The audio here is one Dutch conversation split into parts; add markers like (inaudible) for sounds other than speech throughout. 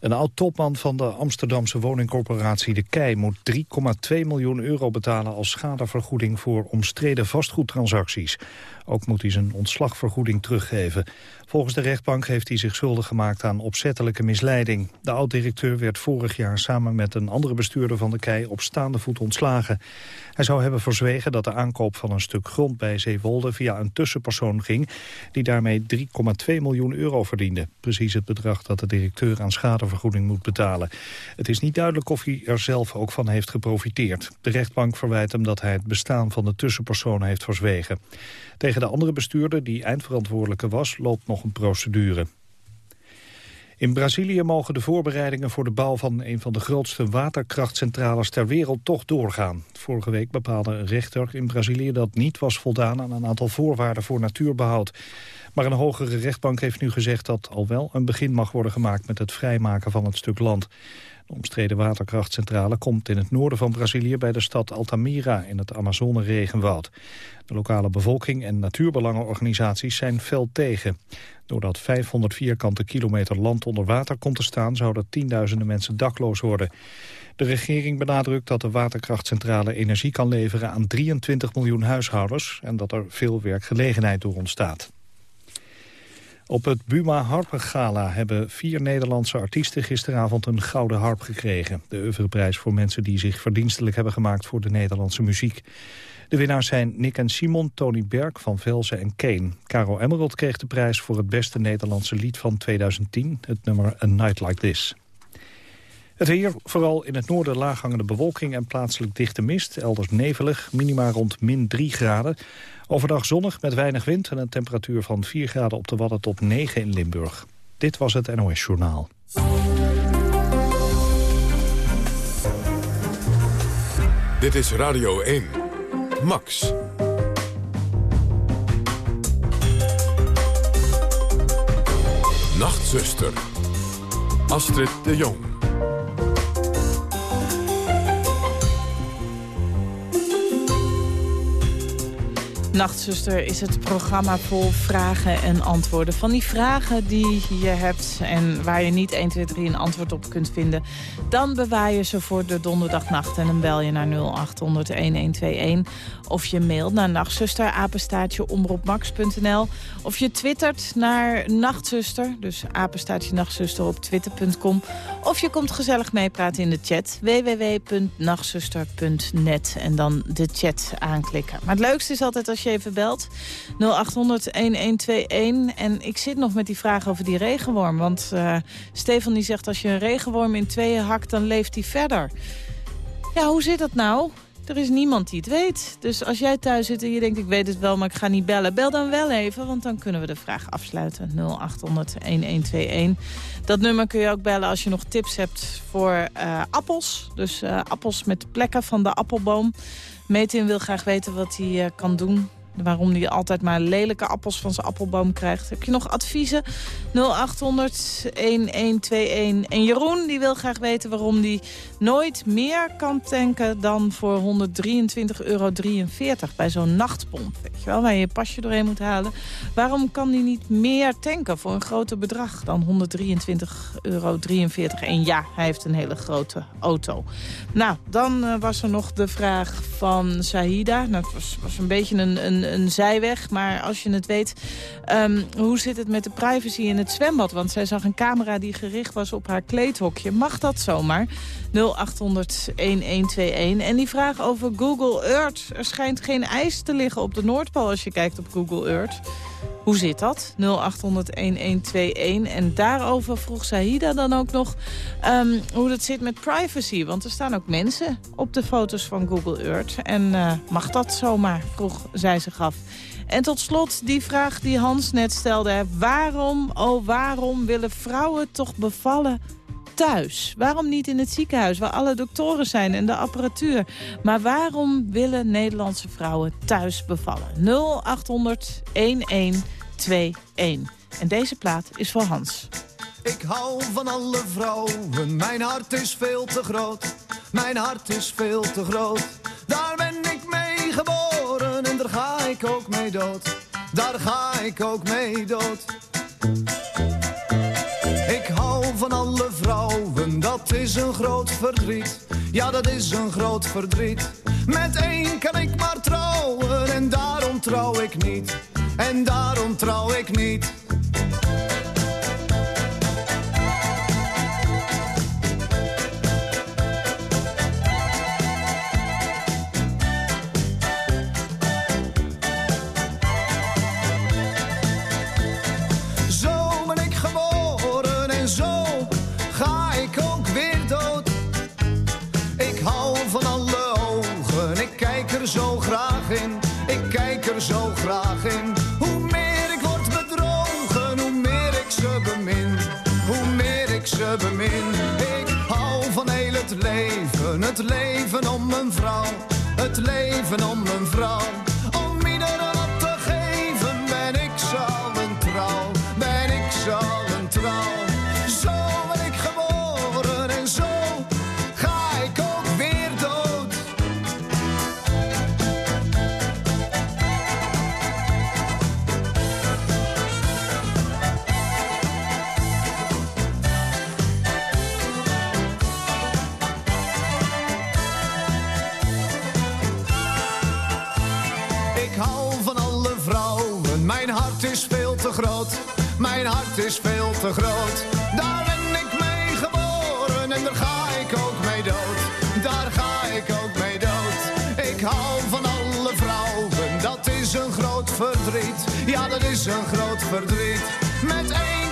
Een oud-topman van de Amsterdamse woningcorporatie De Kei... moet 3,2 miljoen euro betalen als schadevergoeding voor omstreden vastgoedtransacties. Ook moet hij zijn ontslagvergoeding teruggeven. Volgens de rechtbank heeft hij zich schuldig gemaakt aan opzettelijke misleiding. De oud-directeur werd vorig jaar samen met een andere bestuurder van de KEI op staande voet ontslagen. Hij zou hebben verzwegen dat de aankoop van een stuk grond bij Zeewolde via een tussenpersoon ging, die daarmee 3,2 miljoen euro verdiende. Precies het bedrag dat de directeur aan schadevergoeding moet betalen. Het is niet duidelijk of hij er zelf ook van heeft geprofiteerd. De rechtbank verwijt hem dat hij het bestaan van de tussenpersoon heeft verzwegen. Tegen de andere bestuurder, die eindverantwoordelijke was, loopt nog een procedure. In Brazilië mogen de voorbereidingen voor de bouw van een van de grootste waterkrachtcentrales ter wereld toch doorgaan. Vorige week bepaalde een rechter in Brazilië dat niet was voldaan aan een aantal voorwaarden voor natuurbehoud. Maar een hogere rechtbank heeft nu gezegd dat al wel een begin mag worden gemaakt met het vrijmaken van het stuk land. De omstreden waterkrachtcentrale komt in het noorden van Brazilië bij de stad Altamira in het Amazone-regenwoud. De lokale bevolking en natuurbelangenorganisaties zijn fel tegen. Doordat 500 vierkante kilometer land onder water komt te staan... zouden tienduizenden mensen dakloos worden. De regering benadrukt dat de waterkrachtcentrale energie kan leveren aan 23 miljoen huishoudens... en dat er veel werkgelegenheid door ontstaat. Op het Buma Harpengala hebben vier Nederlandse artiesten gisteravond een gouden harp gekregen. De oeuvreprijs voor mensen die zich verdienstelijk hebben gemaakt voor de Nederlandse muziek. De winnaars zijn Nick en Simon, Tony Berg, Van Velzen en Kane. Caro Emerald kreeg de prijs voor het beste Nederlandse lied van 2010, het nummer A Night Like This. Het weer, vooral in het noorden laaghangende bewolking en plaatselijk dichte mist. Elders nevelig, minima rond min 3 graden. Overdag zonnig met weinig wind en een temperatuur van 4 graden op de Wadden tot 9 in Limburg. Dit was het NOS Journaal. Dit is Radio 1. Max. Nachtzuster. Astrid de Jong. Nachtzuster is het programma vol vragen en antwoorden. Van die vragen die je hebt en waar je niet 1, 2, 3 een antwoord op kunt vinden... dan bewaar je ze voor de donderdagnacht en dan bel je naar 0800-1121. Of je mailt naar nachtzuster, apenstaartje, omroepmax.nl. Of je twittert naar nachtzuster, dus apenstaartje nachtzuster op twitter.com. Of je komt gezellig meepraten in de chat, www.nachtzuster.net. En dan de chat aanklikken. Maar het leukste is altijd als je even belt. 0800-1121. En ik zit nog met die vraag over die regenworm. Want uh, Stefan die zegt als je een regenworm in tweeën hakt, dan leeft hij verder. Ja, hoe zit dat nou? Er is niemand die het weet. Dus als jij thuis zit en je denkt, ik weet het wel, maar ik ga niet bellen. Bel dan wel even, want dan kunnen we de vraag afsluiten. 0800-1121. Dat nummer kun je ook bellen als je nog tips hebt voor uh, appels. Dus uh, appels met plekken van de appelboom. Metin wil graag weten wat hij kan doen waarom hij altijd maar lelijke appels van zijn appelboom krijgt. Heb je nog adviezen? 0800 1121. En Jeroen die wil graag weten waarom hij nooit meer kan tanken dan voor 123,43 euro bij zo'n nachtpomp. Weet je wel, waar je je pasje doorheen moet halen. Waarom kan hij niet meer tanken voor een groter bedrag dan 123,43 euro? En ja, hij heeft een hele grote auto. Nou, dan uh, was er nog de vraag van Sahida. Nou, het was, was een beetje een, een, een zijweg, maar als je het weet... Um, hoe zit het met de privacy in het zwembad? Want zij zag een camera die gericht was op haar kleedhokje. Mag dat zomaar? 0800 1121. En die vraag over Google Earth. Er schijnt geen ijs te liggen op de Noordpool als je kijkt op Google Earth. Hoe zit dat? 0800-1121. En daarover vroeg Sahida dan ook nog um, hoe het zit met privacy. Want er staan ook mensen op de foto's van Google Earth. En uh, mag dat zomaar, vroeg zij zich af. En tot slot die vraag die Hans net stelde. Waarom, oh waarom willen vrouwen toch bevallen thuis? Waarom niet in het ziekenhuis waar alle doktoren zijn en de apparatuur? Maar waarom willen Nederlandse vrouwen thuis bevallen? 0800 1121. En deze plaat is voor Hans. Ik hou van alle vrouwen, mijn hart is veel te groot. Mijn hart is veel te groot. Daar ben ik mee geboren en daar ga ik ook mee dood. Daar ga ik ook mee dood. Ik hou van alle vrouwen, dat is een groot verdriet. Ja, dat is een groot verdriet. Met één kan ik maar trouwen en daarom trouw ik niet. En daarom trouw ik niet. Het leven om een vrouw. Het leven om een vrouw. Is veel te groot. Daar ben ik mee geboren en daar ga ik ook mee dood. Daar ga ik ook mee dood. Ik hou van alle vrouwen, dat is een groot verdriet. Ja, dat is een groot verdriet. Met één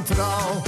trouw,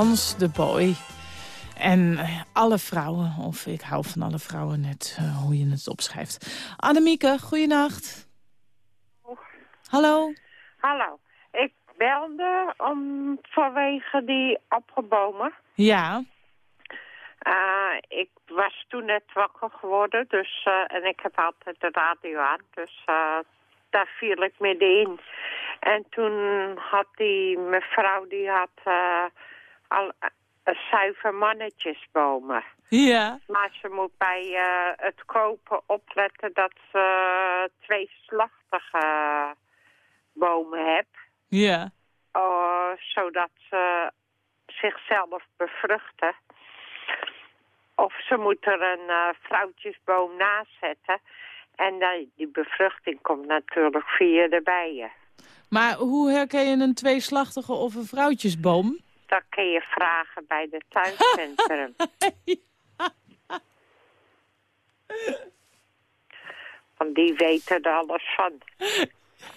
Hans de Boy. En eh, alle vrouwen, of ik hou van alle vrouwen net eh, hoe je het opschrijft. Annemieke, goeienacht. Hallo. Hallo, ik belde om vanwege die opgebomen. Ja, Eh, ik was toen net wakker geworden, dus, en ik heb altijd de radio aan, dus daar viel ik middenin. En toen had die mevrouw, die had al uh, zuiver mannetjesbomen. ja, Maar ze moet bij eh, het kopen opletten dat ze twee slachtige bomen hebt. ja. Oh, zodat ze zichzelf bevruchten. Of ze moet er een eh, vrouwtjesboom naast zetten. En dan, die bevruchting komt natuurlijk via de bijen. Maar hoe herken je een tweeslachtige of een vrouwtjesboom? Dat kun je vragen bij de tuincentrum. (laughs) Want die weten er alles van.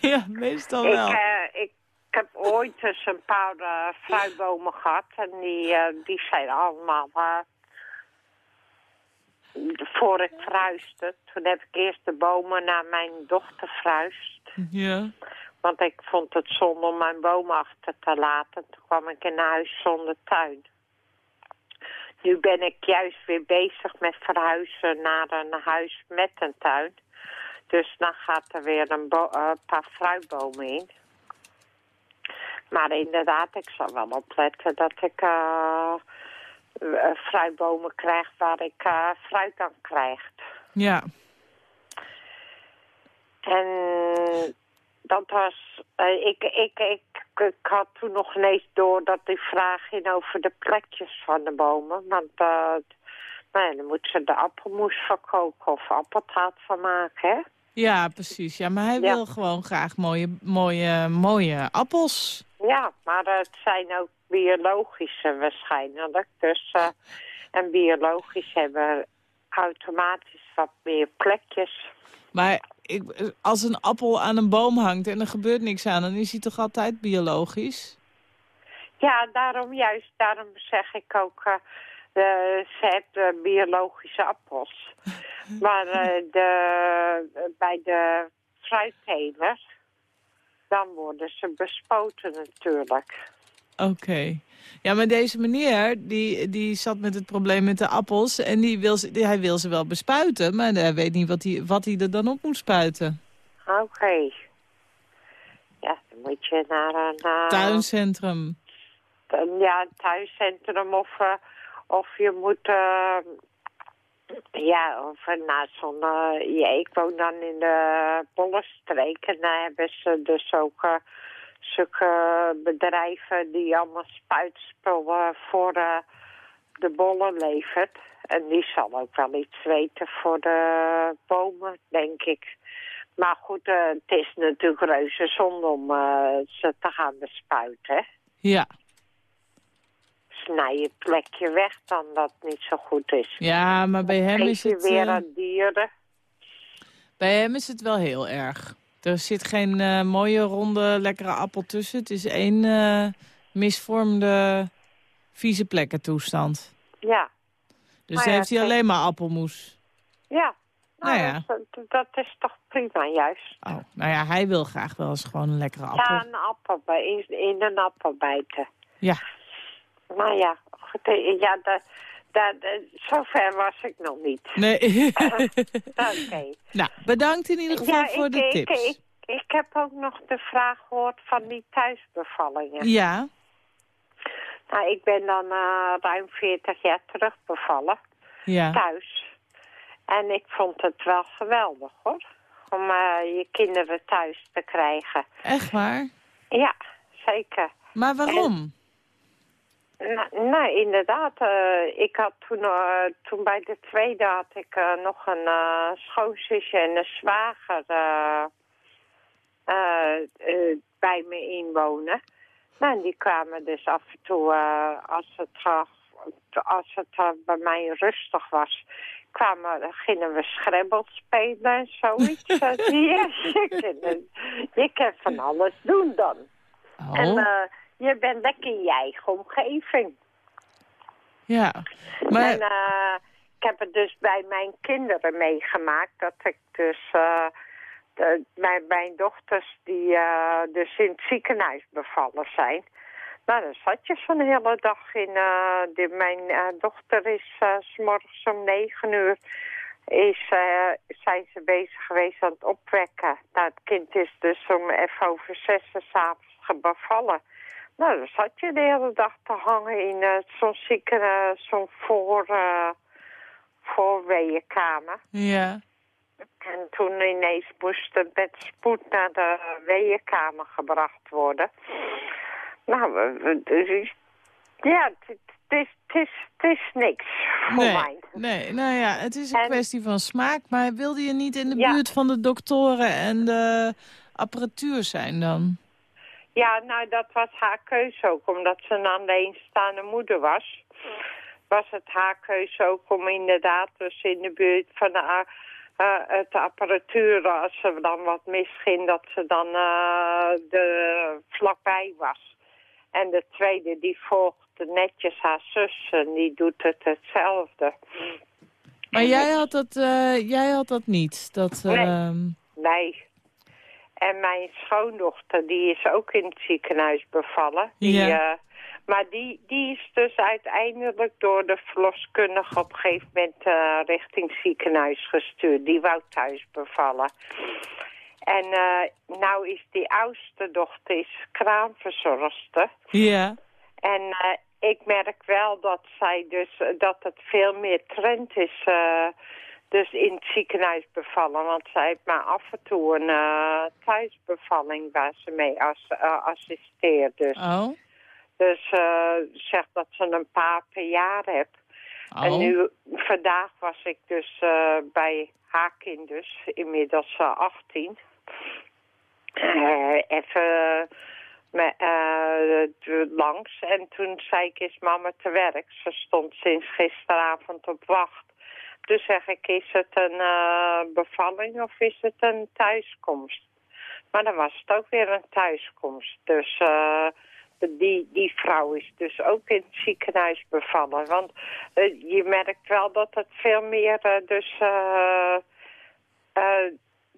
ja, meestal Ik, wel. eh, ik heb ooit eens een paar eh, fruitbomen gehad. En die, eh, die zijn allemaal... eh, voor ik verhuisde, toen heb ik eerst de bomen naar mijn dochter verhuisd. Ja. Want ik vond het zonde om mijn bomen achter te laten. Toen kwam ik in een huis zonder tuin. Nu ben ik juist weer bezig met verhuizen naar een huis met een tuin. Dus dan gaat er weer een eh, paar fruitbomen in. Maar inderdaad, ik zal wel opletten dat ik eh, fruitbomen krijg waar ik fruit aan krijg. Ja. En dat was... eh, ik, ik, ik, ik had toen nog ineens door dat die vraag ging over de plekjes van de bomen. Want uh, nou ja, dan moeten ze de appelmoes verkoken of appeltaart van maken, hè? Ja, precies. Ja, maar hij Ja. wil gewoon graag mooie, mooie, mooie appels. Ja, maar het zijn ook biologische waarschijnlijk. Dus, eh, en biologisch hebben automatisch wat meer plekjes. Maar ik, als een appel aan een boom hangt en er gebeurt niks aan... dan is hij toch altijd biologisch? Ja, daarom juist, daarom zeg ik ook... eh, de, ze hebben biologische appels. (laughs) Maar eh, de, bij de fruitteler, dan worden ze bespoten natuurlijk. Oké. Ja, maar deze meneer, die, die zat met het probleem met de appels... en die wil die- hij wil ze wel bespuiten, maar hij weet niet wat hij, wat hij er dan op moet spuiten. Oké. Ja, dan moet je naar een... eh, Tuincentrum. ja, een thuiscentrum of, eh, of je moet... eh, ja, of eh, naar zo'n... ja, ik woon dan in de Bollenstreek en daar hebben ze dus ook... zulke bedrijven die allemaal spuitspullen voor eh, de bollen levert. En die zal ook wel iets weten voor de bomen, denk ik. Maar goed, eh, het is natuurlijk reuze zonde om eh, ze te gaan bespuiten. Ja. Snij het plekje weg dan dat niet zo goed is. ja, maar bij hem is je het... weer aan dieren. Bij hem is het wel heel erg. Er zit geen eh, mooie, ronde, lekkere appel tussen. Het is één eh, misvormde, vieze plekken toestand. Ja, Dus ja, heeft hij alleen maar appelmoes. ja. Nou Nou, ja. Dat, dat is toch prima, juist. Oh, nou ja, hij wil graag wel eens gewoon een lekkere appel. Ja, een appel in, in een appel bijten. Ja. Nou ja, goed, eh, ja da, da, da- zover was ik nog niet. Nee. (laughs) Oké. (laughs) nou, bedankt in ieder geval Ja, voor ik, de ik, tips. Ik, ik heb ook nog de vraag gehoord van die thuisbevallingen. Ja, Nou, ik ben dan eh, ruim 40 jaar terug bevallen, ja. thuis. En ik vond het wel geweldig, hoor. Om eh, je kinderen thuis te krijgen. Echt waar? Ja, zeker. Maar waarom? Nou, nou, inderdaad. eh, ik had toen, eh, toen bij de tweede had ik eh, nog een schoonzusje en een zwager bij me inwonen. Nou, en die kwamen dus af en toe, als het, als het bij mij rustig was, kwamen, gingen we schrebbel spelen en zoiets. (laughs) Zie je? (laughs) je, kan, je kan van alles doen dan. En Oh, eh, je bent lekker in je eigen omgeving. ja. Maar, En eh, ik heb het dus bij mijn kinderen meegemaakt. Dat ik dus... de, mijn, mijn dochters die eh, dus in het ziekenhuis bevallen zijn. Nou, dan zat je zo'n hele dag in... mijn dochter is s s'morgens om negen uur... Is, zijn ze bezig geweest aan het opwekken. Nou, het kind is dus om even over zes uur s'avonds bevallen. Nou, dan zat je de hele dag te hangen in eh, zo'n zieke, eh, zo'n voor, voorweeënkamer. ja. En toen ineens moest het met spoed naar de weeënkamer gebracht worden. Nou, dus, ja, het, het is, het, is, het is niks voor Nee, mij. nee, nou ja, het is een En- kwestie van smaak. Maar wilde je niet in de Ja. buurt van de doktoren en de apparatuur zijn dan? Ja, nou, dat was haar keuze ook, omdat ze een alleenstaande moeder was. Was het haar keuze ook om inderdaad dus in de buurt van de, eh, het apparatuur, als er dan wat misging, dat ze dan eh, de, vlakbij was. En de tweede, die volgt netjes haar zus en die doet het hetzelfde. Maar jij had dat, eh, jij had dat niet. Dat, Nee. ehm, Nee. En mijn schoondochter, die is ook in het ziekenhuis bevallen. Die, Ja. eh, maar die, die is dus uiteindelijk door de verloskundige op een gegeven moment eh, richting het ziekenhuis gestuurd. Die wou thuis bevallen. En eh, nou is die oudste dochter is kraamverzorgster. ja. En ik merk wel dat zij dus dat het veel meer trend is. Eh, dus in het ziekenhuis bevallen. Want zij heeft maar af en toe een uh, thuisbevalling waar ze mee as, uh, assisteert. Dus, oh. dus uh, zegt dat ze een paar per jaar heeft. Oh. En nu, vandaag was ik dus bij haar kind dus, inmiddels 18. even langs. En toen zei ik, is mama te werk? Ze stond sinds gisteravond op wacht. Dus zeg ik, is het een uh, bevalling of is het een thuiskomst? Maar dan was het ook weer een thuiskomst. Dus uh, die, die vrouw is dus ook in het ziekenhuis bevallen. Want uh, je merkt wel dat het veel meer dus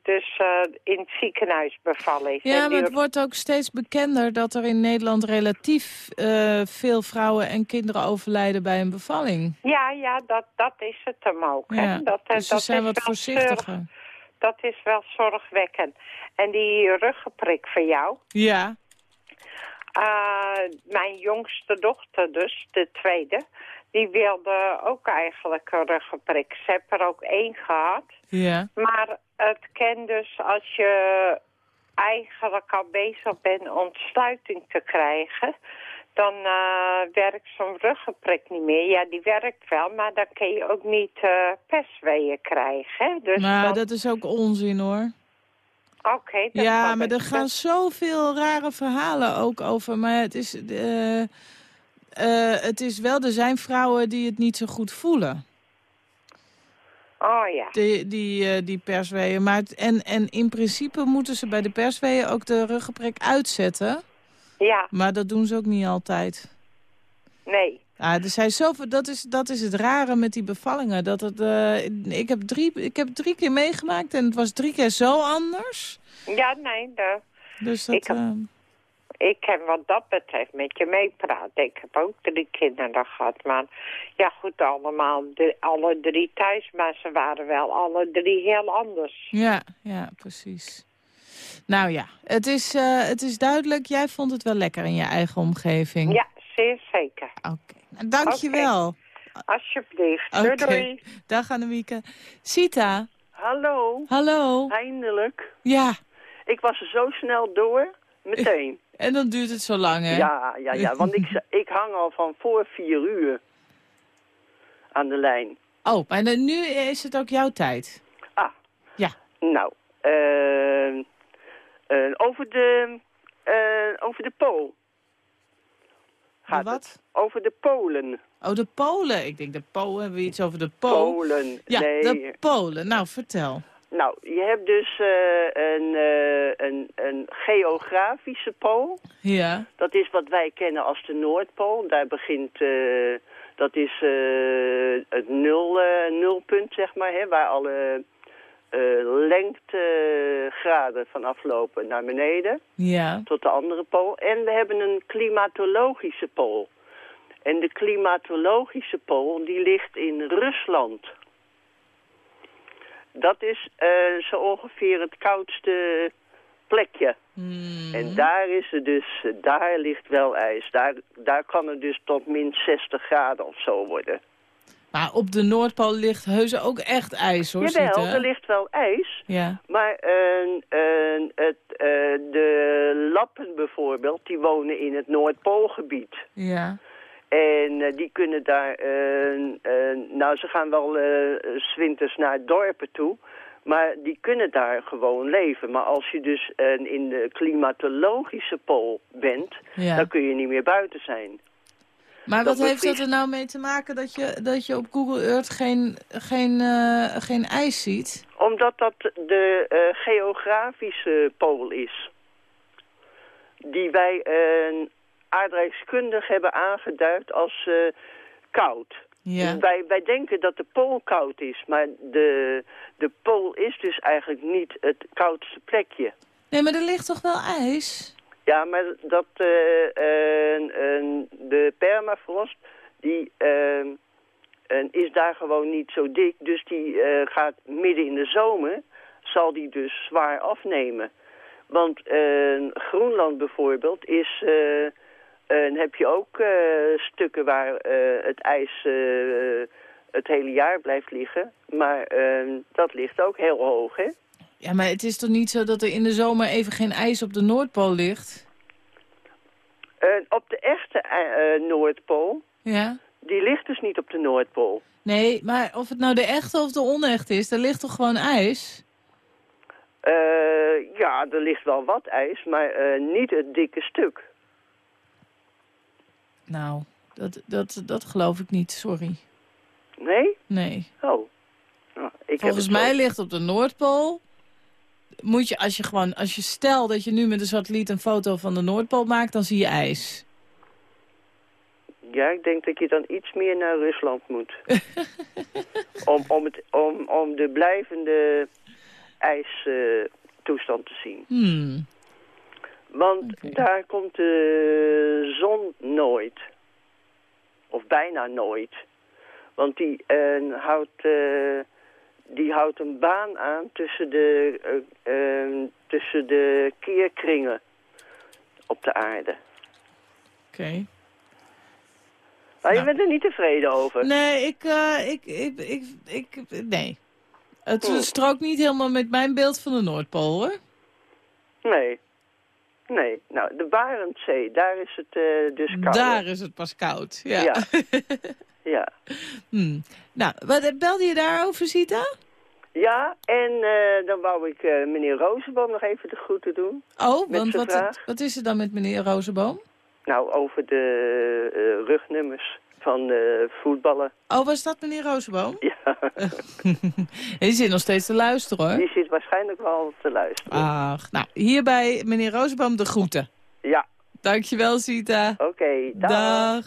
dus uh, in het ziekenhuis bevallen is. Ja, maar het wordt ook steeds bekender dat er in Nederland relatief uh, veel vrouwen en kinderen overlijden bij een bevalling. Ja, ja, dat, dat is het hem ook. Ja, hè? Dat, dus ze dat zijn is wat voorzichtiger. zorg- dat is wel zorgwekkend. En die ruggenprik van jou, Ja, uh, mijn jongste dochter dus, de tweede, die wilde ook eigenlijk een ruggenprik. Ze heeft er ook één gehad. ja. Maar het kan dus als je eigenlijk al bezig bent ontsluiting te krijgen... dan uh, werkt zo'n ruggenprik niet meer. Ja, die werkt wel, maar dan kun je ook niet uh, persweeën krijgen. Dus Maar dan- dat is ook onzin hoor. Oké, dat Ja, maar er gaan Dat- zoveel rare verhalen ook over. Maar het is, eh, eh, het is wel, er zijn vrouwen die het niet zo goed voelen. Oh ja. Die, die, eh, die persweeën. Maar het- en, en in principe moeten ze bij de persweeën ook de ruggenprik uitzetten. Ja, Maar dat doen ze ook niet altijd. nee. Ja, er zijn zoveel, dat, is, dat is het rare met die bevallingen. Dat het, eh, ik, heb drie, ik heb drie keer meegemaakt en het was drie keer zo anders. Ja, nee, de, Dus dat... Ik heb- ik kan wat dat betreft met je meepraten. Ik heb ook drie kinderen gehad. Maar ja, goed, allemaal, de, alle drie thuis. Maar ze waren wel alle drie heel anders. Ja, ja, precies. Nou ja, het is, eh, het is duidelijk. Jij vond het wel lekker in je eigen omgeving. Ja, zeer zeker. Oké. Nou, Dank je wel. Alsjeblieft. Oké. Doei, doei. Dag Annemieke. Sita, Hallo, hallo. eindelijk. Ja, Ik was er zo snel door, meteen. En dan duurt het zo lang, hè? Ja, ja, ja, want ik, ik hang al van voor vier uur aan de lijn. Oh, maar dan- nu is het ook jouw tijd. Ah. Ja. Nou, eh, eh, over de, eh, over de Pool. Gaat wat? het? Over de Polen. Oh, de Polen. Ik denk de Polen. Hebben we iets over de Polen? Polen, Ja, nee. de Polen. Nou, vertel. Nou, je hebt dus eh, een, eh, een, een geografische pool. Ja. Dat is wat wij kennen als de Noordpool. Daar begint, eh, dat is eh, het nul, nulpunt, zeg maar, hè, waar alle lengtegraden van aflopen naar beneden Ja. tot de andere pool. En we hebben een klimatologische pool. En de klimatologische pool, die ligt in Rusland. Dat is eh, zo ongeveer het koudste plekje. Hmm. En daar is het dus, daar ligt wel ijs. Daar, daar kan het dus tot min 60 graden of zo worden. Maar op de Noordpool ligt heus ook echt ijs, hoor. Jawel, er ligt wel ijs. Ja. Maar eh, eh, het, de lappen bijvoorbeeld, die wonen in het Noordpoolgebied. Ja. En eh, die kunnen daar, eh, eh, nou ze gaan wel zwinters naar dorpen toe, maar die kunnen daar gewoon leven. Maar als je dus in de klimatologische pool bent, Ja. dan kun je niet meer buiten zijn. Maar Dat wat heeft dat er nou mee te maken dat je, dat je op Google Earth geen, geen, geen ijs ziet? Omdat dat de geografische pool is. Die wij aardrijkskundig hebben aangeduid als eh, koud. Ja. Wij, wij denken dat de pool koud is, maar de, de pool is dus eigenlijk niet het koudste plekje. Nee, maar er ligt toch wel ijs? Ja, maar dat, eh, de permafrost, die eh, eh, is daar gewoon niet zo dik. Dus die eh, gaat midden in de zomer, zal die dus zwaar afnemen. Want Groenland bijvoorbeeld is... eh, heb je ook eh, stukken waar eh, het ijs eh, het hele jaar blijft liggen. Maar eh, dat ligt ook heel hoog, hè? Ja, maar het is toch niet zo dat er in de zomer even geen ijs op de Noordpool ligt? Op de echte Noordpool, Ja? die ligt dus niet op de Noordpool. Nee, maar of het nou de echte of de onechte is, daar ligt toch gewoon ijs? Ja, er ligt wel wat ijs, maar niet het dikke stuk. Nou, dat, dat, dat geloof ik niet, sorry. Nee? Nee. Oh. Nou, ik Volgens zo- mij ligt op de Noordpool... Moet je, als je gewoon, als je stel dat je nu met een satelliet een foto van de Noordpool maakt, dan zie je ijs. Ja, ik denk dat je dan iets meer naar Rusland moet. (laughs) om, om, het, om, om de blijvende ijstoestand te zien. Hmm. Want daar komt de zon nooit. Of bijna nooit. Want die, eh, houdt, eh, die houdt een baan aan tussen de, eh, tussen de keerkringen op de aarde. Oké. Maar je Nou. bent er niet tevreden over. Nee, ik, ik, ik, ik, ik, nee. Het Hmm. strookt niet helemaal met mijn beeld van de Noordpool, hoor. Nee. Nee. Nou, de Barentszee, daar is het eh, dus koud. Daar is het pas koud. Ja. Ja. (laughs) Ja. Hmm. Nou, wat, belde je daarover, Sita? Ja, en eh, dan wou ik eh, meneer Rozenboom nog even de groeten doen. Oh, want wat, wat is er dan met meneer Rozenboom? Nou, over de eh, rugnummers van eh, voetballen. Oh, was dat meneer Rozenboom? Ja, (laughs) Die zit nog steeds te luisteren, hoor. die zit waarschijnlijk wel te luisteren. Ach, nou, hierbij meneer Rozenboom de groeten. Ja, Dankjewel, Sita. oké. dag. Dag.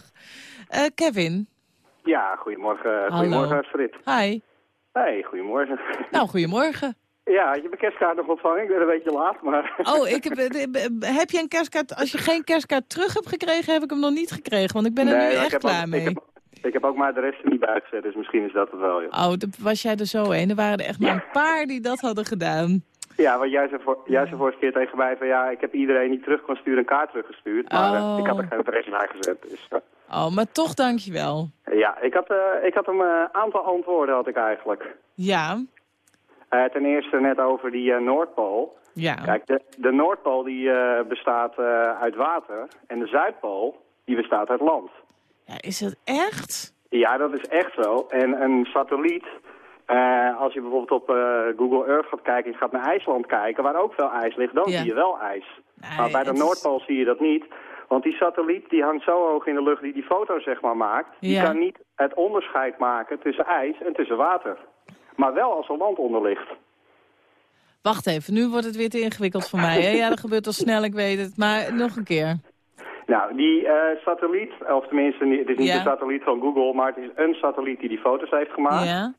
Eh, Kevin. Ja, goedemorgen. Hallo. Goedemorgen, Frit. Hi. Hey, goedemorgen. Nou, goedemorgen. Ja, je mijn kerstkaart nog ontvangen? Ik ben een beetje laat, maar... (laughs) Oh, ik heb, eh, heb je een kerstkaart? Als je geen kerstkaart terug hebt gekregen, heb ik hem nog niet gekregen. Want ik ben er nu echt klaar ook, mee. Ik heb, ik heb ook maar de rest er niet bij gezet, dus misschien is dat het wel, joh. Oh, was jij er zo een? Er waren er echt maar een paar die dat hadden gedaan. Ja, want jij zei, voor, jij zei vorige keer tegen mij van... Ja, ik heb iedereen die terug kon sturen een kaart teruggestuurd, maar eh, Oh. ik had er geen rest bij gezet. Dus, eh, Oh, maar toch dankjewel. ja, ik had, eh, ik had een eh, aantal antwoorden had ik eigenlijk. Ja, Eh, ten eerste net over die eh, Noordpool. ja. Kijk, de, de Noordpool die eh, bestaat uit water en de Zuidpool die bestaat uit land. ja is het echt? Ja, dat is echt zo. En een satelliet, als je bijvoorbeeld op Google Earth gaat kijken... en je gaat naar IJsland kijken, waar ook veel ijs ligt, dan Ja. zie je wel ijs. Nee, maar bij de is- Noordpool zie je dat niet. Want die satelliet die hangt zo hoog in de lucht die die foto zeg maar maakt... die Ja. kan niet het onderscheid maken tussen ijs en tussen water. Maar wel als er land onder ligt. Wacht even, nu wordt het weer te ingewikkeld voor mij. Hè? Ja, dat gebeurt al snel, ik weet het. Maar nog een keer. Nou, die eh, satelliet, of tenminste, het is niet Ja. een satelliet van Google... maar het is een satelliet die die foto's heeft gemaakt. Ja?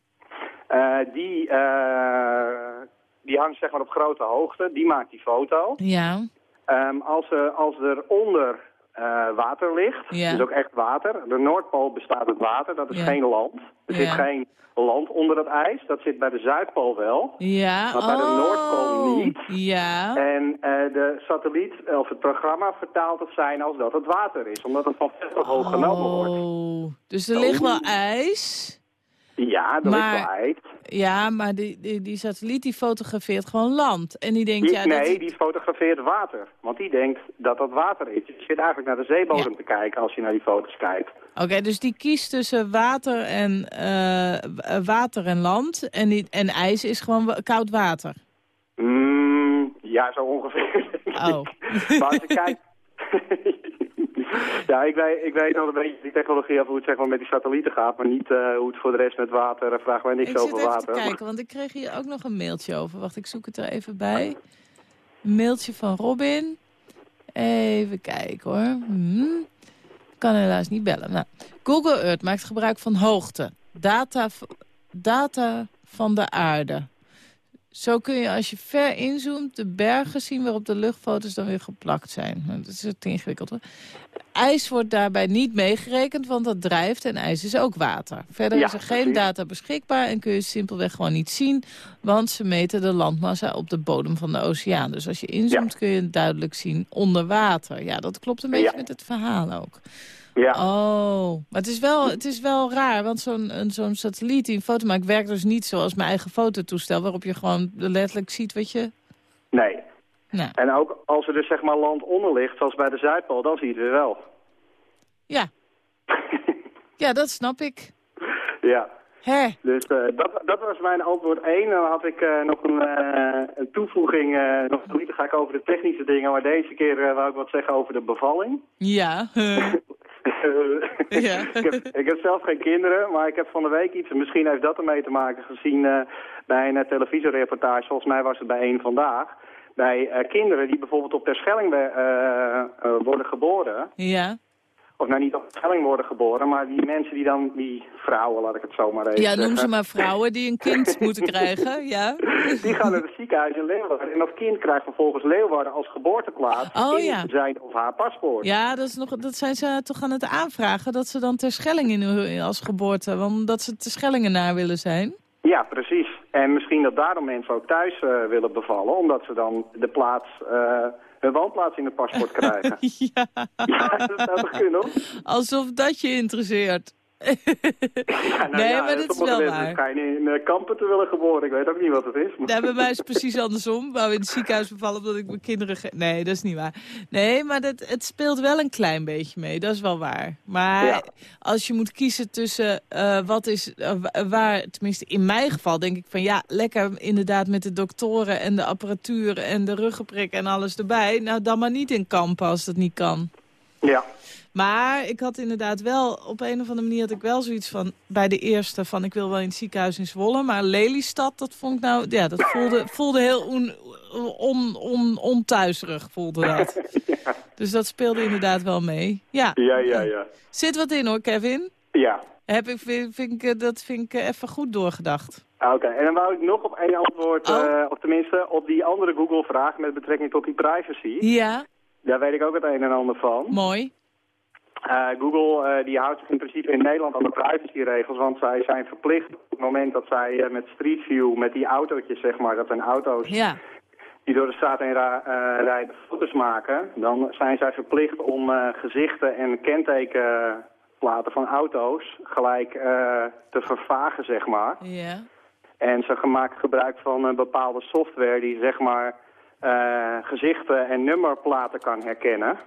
Eh, die, eh, die hangt zeg maar op grote hoogte, die maakt die foto. Ja? Ehm, als, er, als er onder eh, water ligt, Ja. dus ook echt water. De Noordpool bestaat uit water, dat is Ja. geen land. Er zit Ja. geen land onder het ijs, dat zit bij de Zuidpool wel. Ja? Maar bij de Noordpool oh. niet. Ja? En eh, de satelliet, of het programma vertaalt het zijn als dat het water is, omdat het van veel te hoog genomen wordt. Oh, dus er ligt wel ijs. Ja, dat Maar- is wel. Ja, maar die, die, die satelliet die fotografeert gewoon land. En die denkt, Die- ja, nee, dat... die fotografeert water. Want die denkt dat dat water is. Je zit eigenlijk naar de zeebodem Ja. te kijken als je naar die foto's kijkt. Oké, dus die kiest tussen water en, eh, water en land. En, die, en ijs is gewoon koud water. Mm, ja, zo ongeveer. (laughs) Oh. Maar als je kijkt... (laughs) ja, ik weet, ik weet wel een beetje die technologie af hoe het zeg maar, met die satellieten gaat. Maar niet eh, hoe het voor de rest met water... vragen wij niks Ik over even water. te kijken, want ik kreeg hier ook nog een mailtje over. Wacht, ik zoek het er even bij. Een mailtje van Robin. Even kijken hoor. Hm. Kan helaas niet bellen. Nou, Google Earth maakt gebruik van hoogte. Data, data van de aarde. Zo kun je als je ver inzoomt de bergen zien waarop de luchtfoto's dan weer geplakt zijn. Nou, dat is te ingewikkeld hoor. ijs wordt daarbij niet meegerekend, want dat drijft en ijs is ook water. Verder Ja, is er geen precies. data beschikbaar en kun je simpelweg gewoon niet zien, want ze meten de landmassa op de bodem van de oceaan. Dus als je inzoomt kun je het duidelijk zien onder water. Ja, dat klopt een beetje Ja. met het verhaal ook. Ja. Oh, maar het is wel, het is wel raar, want zo'n zo'n satelliet die een foto maakt... werkt dus niet zoals mijn eigen fototoestel... waarop je gewoon letterlijk ziet wat je... Nee. Nou, En ook als er dus zeg maar land onder ligt, zoals bij de Zuidpool, dan zie je het weer wel. ja. (laughs) Ja, dat snap ik. ja. Hè? Dus eh, dat, dat was mijn antwoord 1. Dan had ik eh, nog een, eh, een toevoeging. nog niet, ga ik over de technische dingen. Maar deze keer wou ik wat zeggen over de bevalling. Ja. (laughs) Ja. (laughs) ik, heb, ik heb zelf geen kinderen, maar ik heb van de week iets, misschien heeft dat ermee te maken, gezien eh, bij een eh, televisiereportage, volgens mij was het bij één vandaag, bij eh, kinderen die bijvoorbeeld op Terschelling worden geboren, Ja. Of nou niet op Terschelling worden geboren, maar die mensen die dan, die vrouwen, laat ik het zo maar even ja, noem zeggen, ze maar vrouwen die een kind (laughs) moeten krijgen. Ja. die gaan naar het ziekenhuis in Leeuwarden en dat kind krijgt vervolgens Leeuwarden als geboorteplaats Oh, in ja. zijn of haar paspoort. Ja, dat, is nog, dat zijn ze toch aan het aanvragen... dat ze dan ter Schelling in, als geboorte... want dat ze ter Schellingenaar willen zijn. Ja, precies. En misschien dat daarom mensen ook thuis eh, willen bevallen, omdat ze dan de plaats, eh, hun woonplaats in het paspoort krijgen. (laughs) ja, ja, dat zou toch kunnen? hoor? alsof dat je interesseert. (laughs) Ja, nou Nee, ja, maar dit is wel waar. schijnen in uh, kampen te willen geboren. Ik weet ook niet wat het is. maar- Nee, bij mij is het precies andersom. Wou in het ziekenhuis bevallen omdat ik mijn kinderen... Nee, dat is niet waar. Nee, maar dat, het speelt wel een klein beetje mee. Dat is wel waar. Maar Ja. als je moet kiezen tussen eh, wat is... eh, wa- waar, tenminste in mijn geval denk ik van... Ja, lekker inderdaad met de doktoren en de apparatuur en de ruggenprik en alles erbij. Nou, dan maar niet in kampen als dat niet kan. Ja, Maar ik had inderdaad wel, op een of andere manier had ik wel zoiets van, bij de eerste van ik wil wel in het ziekenhuis in Zwolle, maar Lelystad, dat vond ik nou, ja, dat voelde, voelde heel on, on, on, voelde dat. (laughs) Dus dat speelde inderdaad wel mee. Ja, ja, ja, ja. zit wat in hoor, Kevin. Ja, Heb ik, vind, vind ik, eh, dat vind ik eh, even goed doorgedacht. oké. En dan wou ik nog op één antwoord, Oh. eh, of tenminste op die andere Google-vraag met betrekking tot die privacy. Ja, Daar weet ik ook het een en ander van. mooi. Eh, Google eh, die houdt zich in principe in Nederland aan de privacyregels, want zij zijn verplicht op het moment dat zij eh, met Street View, met die autootjes zeg maar, dat zijn auto's Ja, die door de straat heen rijden foto's maken, dan zijn zij verplicht om gezichten en kentekenplaten van auto's gelijk te vervagen, zeg maar. ja. En ze maken gebruik van een bepaalde software die zeg maar gezichten en nummerplaten kan herkennen.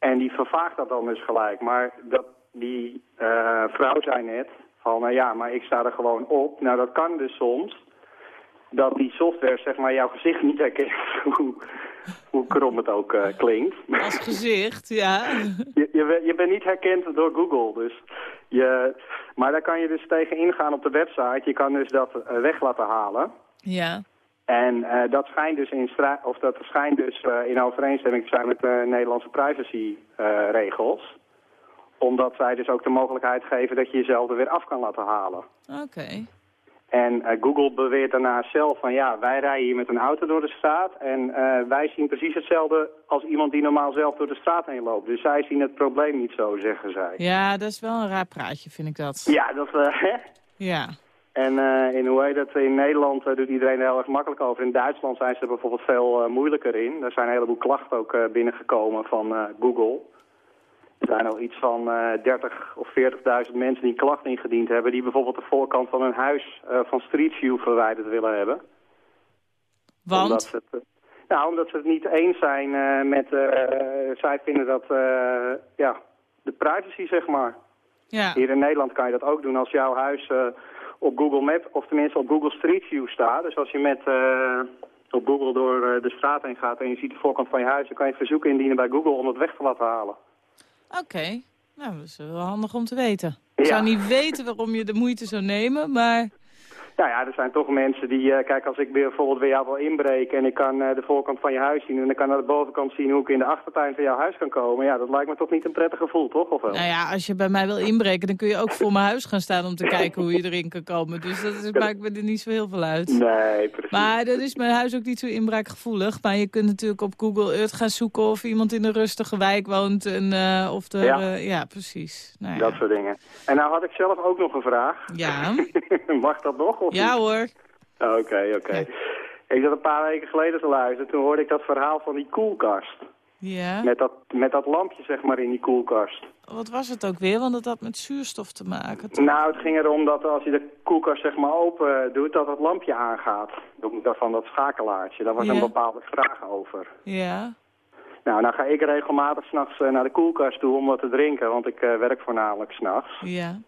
En die vervaagt dat dan dus gelijk. Maar dat, die eh, vrouw zei net van, nou ja, maar ik sta er gewoon op. Nou, dat kan dus soms. Dat die software zeg maar jouw gezicht niet herkent, (laughs) hoe, hoe krom het ook eh, klinkt. Als gezicht, ja. (laughs) Je, je bent niet herkend door Google, dus je, maar daar kan je dus tegen ingaan op de website. Je kan dus dat eh, weg laten halen. Ja, En eh, dat schijnt dus in of dat schijnt dus eh, in overeenstemming te zijn met de Nederlandse privacyregels. omdat zij dus ook de mogelijkheid geven dat je jezelf er weer af kan laten halen. oké. En eh, Google beweert daarna zelf van ja, wij rijden hier met een auto door de straat en eh, wij zien precies hetzelfde als iemand die normaal zelf door de straat heen loopt. Dus zij zien het probleem niet zo, zeggen zij. Ja, dat is wel een raar praatje, vind ik dat. Ja, dat eh, (laughs) hè? Ja. En eh, in hoe heet dat, in Nederland eh, doet iedereen er heel erg makkelijk over. In Duitsland zijn ze er bijvoorbeeld veel eh, moeilijker in. Er zijn een heleboel klachten ook binnengekomen van Google. Er zijn al iets van eh 30 of 40.000 mensen die een klacht ingediend hebben... die bijvoorbeeld de voorkant van hun huis van Street View verwijderd willen hebben. Omdat Want? ze het, nou, omdat ze het niet eens zijn met... zij vinden dat, ja, de privacy, zeg maar. Ja. Hier in Nederland kan je dat ook doen als jouw huis op Google Map, of tenminste op Google Street View staat. Dus als je met eh, op Google door eh, de straat heen gaat en je ziet de voorkant van je huis, dan kan je verzoeken indienen bij Google om het weg te laten halen. Oké. Nou, dat is wel handig om te weten. Ik Ja. zou niet weten waarom je de moeite zou nemen, maar... Nou ja, er zijn toch mensen die, eh, kijk, als ik bijvoorbeeld bij jou wil inbreken en ik kan eh, de voorkant van je huis zien en ik kan naar de bovenkant zien hoe ik in de achtertuin van jouw huis kan komen, ja, dat lijkt me toch niet een prettig gevoel, toch? Of wel? Nou ja, als je bij mij wil inbreken, dan kun je ook voor mijn huis gaan staan om te (laughs) kijken hoe je erin kan komen. Dus dat is, maakt me er niet zo heel veel uit. Nee, precies. Maar dan is mijn huis ook niet zo inbraakgevoelig. Maar je kunt natuurlijk op Google Earth gaan zoeken of iemand in een rustige wijk woont. En, eh, of er, Ja. ja. ja, precies. Nou, ja. Dat soort dingen. En nou had ik zelf ook nog een vraag. Ja. (laughs) Mag dat nog? Ja hoor. Oké, oké. Ik zat een paar weken geleden te luisteren. Toen hoorde ik dat verhaal van die koelkast. Ja. Met dat, met dat lampje, zeg maar, in die koelkast. Wat was het ook weer? Want het had met zuurstof te maken. toch? Nou, het ging erom dat als je de koelkast zeg maar open doet, dat het lampje aangaat. Van dat schakelaartje. Daar was Ja. een bepaalde vraag over. Ja. Nou, nou ga ik regelmatig s'nachts naar de koelkast toe om wat te drinken, want ik eh, werk voornamelijk s'nachts. Ja.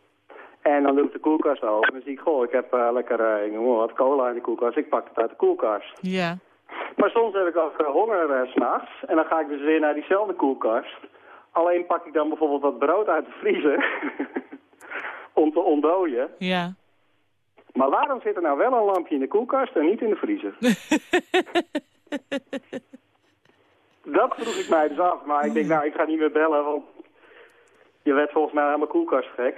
En dan doe ik de koelkast open en dan zie ik, goh, ik heb eh, lekker, eh, ik noem maar wat, cola in de koelkast. Ik pak het uit de koelkast. Ja. Maar soms heb ik ook eh, honger 's s'nachts en dan ga ik dus weer naar diezelfde koelkast. Alleen pak ik dan bijvoorbeeld wat brood uit de vriezer (laughs) om te ontdooien. Ja. Maar waarom zit er nou wel een lampje in de koelkast en niet in de vriezer? (laughs) Dat vroeg ik mij dus af, maar ik denk, nou, ik ga niet meer bellen, want je werd volgens mij helemaal koelkast gek.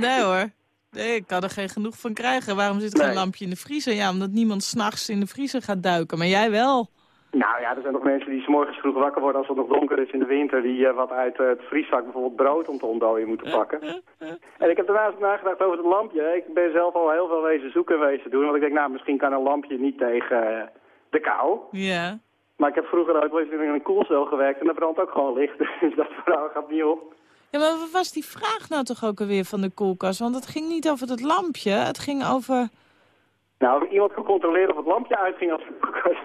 Nee hoor. Nee, ik kan er geen genoeg van krijgen. Waarom zit er geen Nee. lampje in de vriezer? Ja, omdat niemand s'nachts in de vriezer gaat duiken. Maar jij wel. Nou ja, er zijn nog mensen die 's morgens vroeg wakker worden als het nog donker is in de winter, die eh, wat uit eh, het vrieszak bijvoorbeeld brood om te ontdooien moeten pakken. En ik heb daarnaast nagedacht over het lampje. Ik ben zelf al heel veel wezen zoeken en wezen doen, want ik denk, nou, misschien kan een lampje niet tegen eh, de kou. Ja. Maar ik heb vroeger ook wel eens in een koelcel gewerkt en daar brandt ook gewoon licht. (laughs) Dus dat verhaal gaat niet op. Ja, maar wat was die vraag nou toch ook alweer van de koelkast? Want het ging niet over het lampje. Het ging over... Nou, iemand kan controleren of het lampje uitging als de koelkast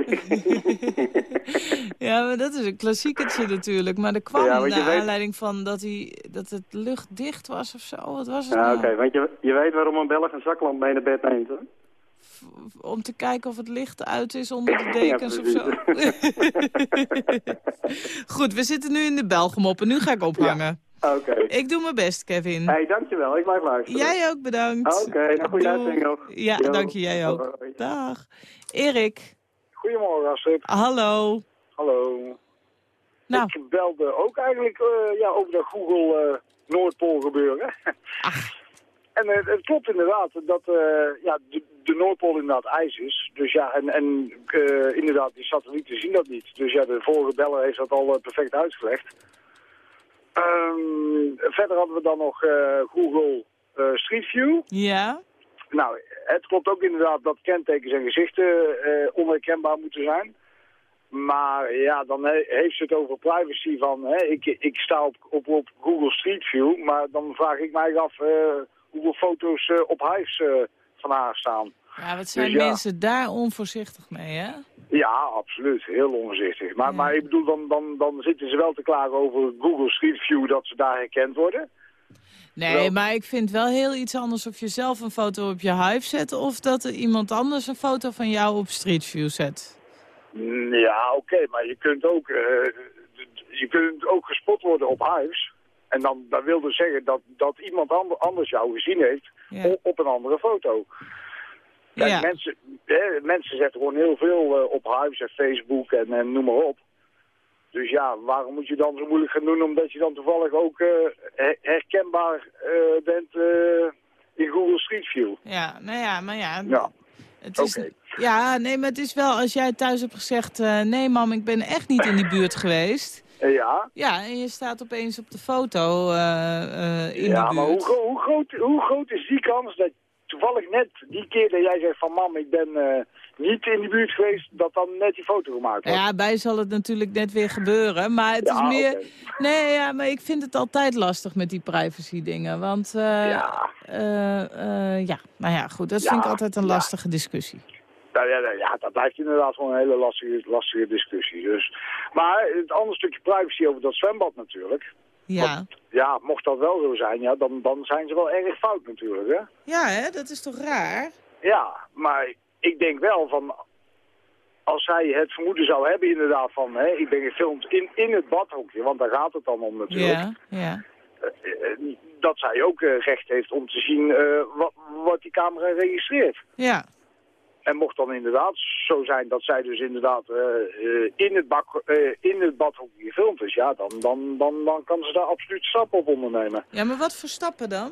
(laughs) Ja, maar dat is een klassiekertje natuurlijk. Maar er kwam Ja, naar weet- aanleiding van dat, hij, dat het luchtdicht was of zo. Wat was het Ja, nou? oké, want je, je weet waarom een Belg een zaklamp mee naar bed neemt, hoor. Om te kijken of het licht uit is onder de Ja, dekens of zo. (laughs) Goed, we zitten nu in de Belgemop en nu ga ik ophangen. Oké. Ik doe mijn best, Kevin. Hé, hey, dankjewel. Ik blijf luisteren. Jij ook, bedankt. Oké, nou, goede uitzending nog. Ja, Jo. dank je, jij ook. Hoi. Dag. Erik, Goedemorgen, Astrid. hallo. Hallo. Nou, Ik belde ook eigenlijk eh, ja, over dat Google eh, Noordpool gebeuren. En het klopt inderdaad dat eh, ja, de, de Noordpool inderdaad ijs is. Dus ja, en, en eh, inderdaad, die satellieten zien dat niet. Dus ja, de vorige beller heeft dat al eh, perfect uitgelegd. Ehm, verder hadden we dan nog Google Street View. ja? Nou, het klopt ook inderdaad dat kentekens en gezichten onherkenbaar moeten zijn. Maar ja, dan he- heeft ze het over privacy van, hè, ik, ik sta op, op, op Google Street View, maar dan vraag ik mij af hoeveel foto's eh, op huis eh, van haar staan. Ja, wat zijn Dus ja. mensen daar onvoorzichtig mee, hè? Ja, absoluut. Heel onvoorzichtig. Maar, maar ik bedoel, dan, dan, dan zitten ze wel te klagen over Google Street View dat ze daar herkend worden. Nee, maar ik vind wel heel iets anders of je zelf een foto op je hive zet... of dat er iemand anders een foto van jou op Street View zet. Mm, Ja, oké, maar je kunt ook, eh, je kunt ook gespot worden op huis. En dan, dat wil dus zeggen dat, dat iemand ander- anders jou gezien heeft Ja. op een andere foto. Ja. mensen, hè, mensen zetten gewoon heel veel eh, op huis en Facebook en, en noem maar op. Dus ja, waarom moet je dan zo moeilijk gaan doen omdat je dan toevallig ook eh, her- herkenbaar eh, bent in Google Street View? Ja, nou ja, maar ja... Ja. Het is. Ja, nee, maar het is wel als jij thuis hebt gezegd... nee, mam, ik ben echt niet in die buurt geweest. Eh, ja, Ja, en je staat opeens op de foto eh, eh, in ja die maar hoe, buurt. hoe, groot, hoe groot is die kans dat toevallig net die keer dat jij zegt van mam, ik ben niet in die buurt geweest, dat dan net die foto gemaakt wordt? Ja, bij zal het natuurlijk net weer gebeuren. Maar het Ja, is meer... Nee, ja, maar ik vind het altijd lastig met die privacy dingen. Want, Ja. ja, nou ja, goed. Dat Ja, vind ik altijd een ja. lastige discussie. Nou, ja, ja, dat blijft inderdaad gewoon een hele lastige, lastige discussie. Dus. Maar het andere stukje privacy over dat zwembad natuurlijk. Ja. Ja, mocht dat wel zo zijn, ja, dan, dan zijn ze wel erg fout natuurlijk, hè? Ja, hè? Dat is toch raar? Ja, maar ik denk wel van... Als zij het vermoeden zou hebben inderdaad van... Hè, ik ben gefilmd in, in het badhokje, want daar gaat het dan om natuurlijk. Ja, ja. Eh, eh, dat zij ook eh, recht heeft om te zien eh, wat, wat die camera registreert. Ja. En mocht dan inderdaad zo zijn dat zij dus inderdaad eh, eh, in, het bak, eh, in het badhoekje gefilmd is, ja, dan, dan, dan, dan kan ze daar absoluut stappen op ondernemen. Ja, maar wat voor stappen dan?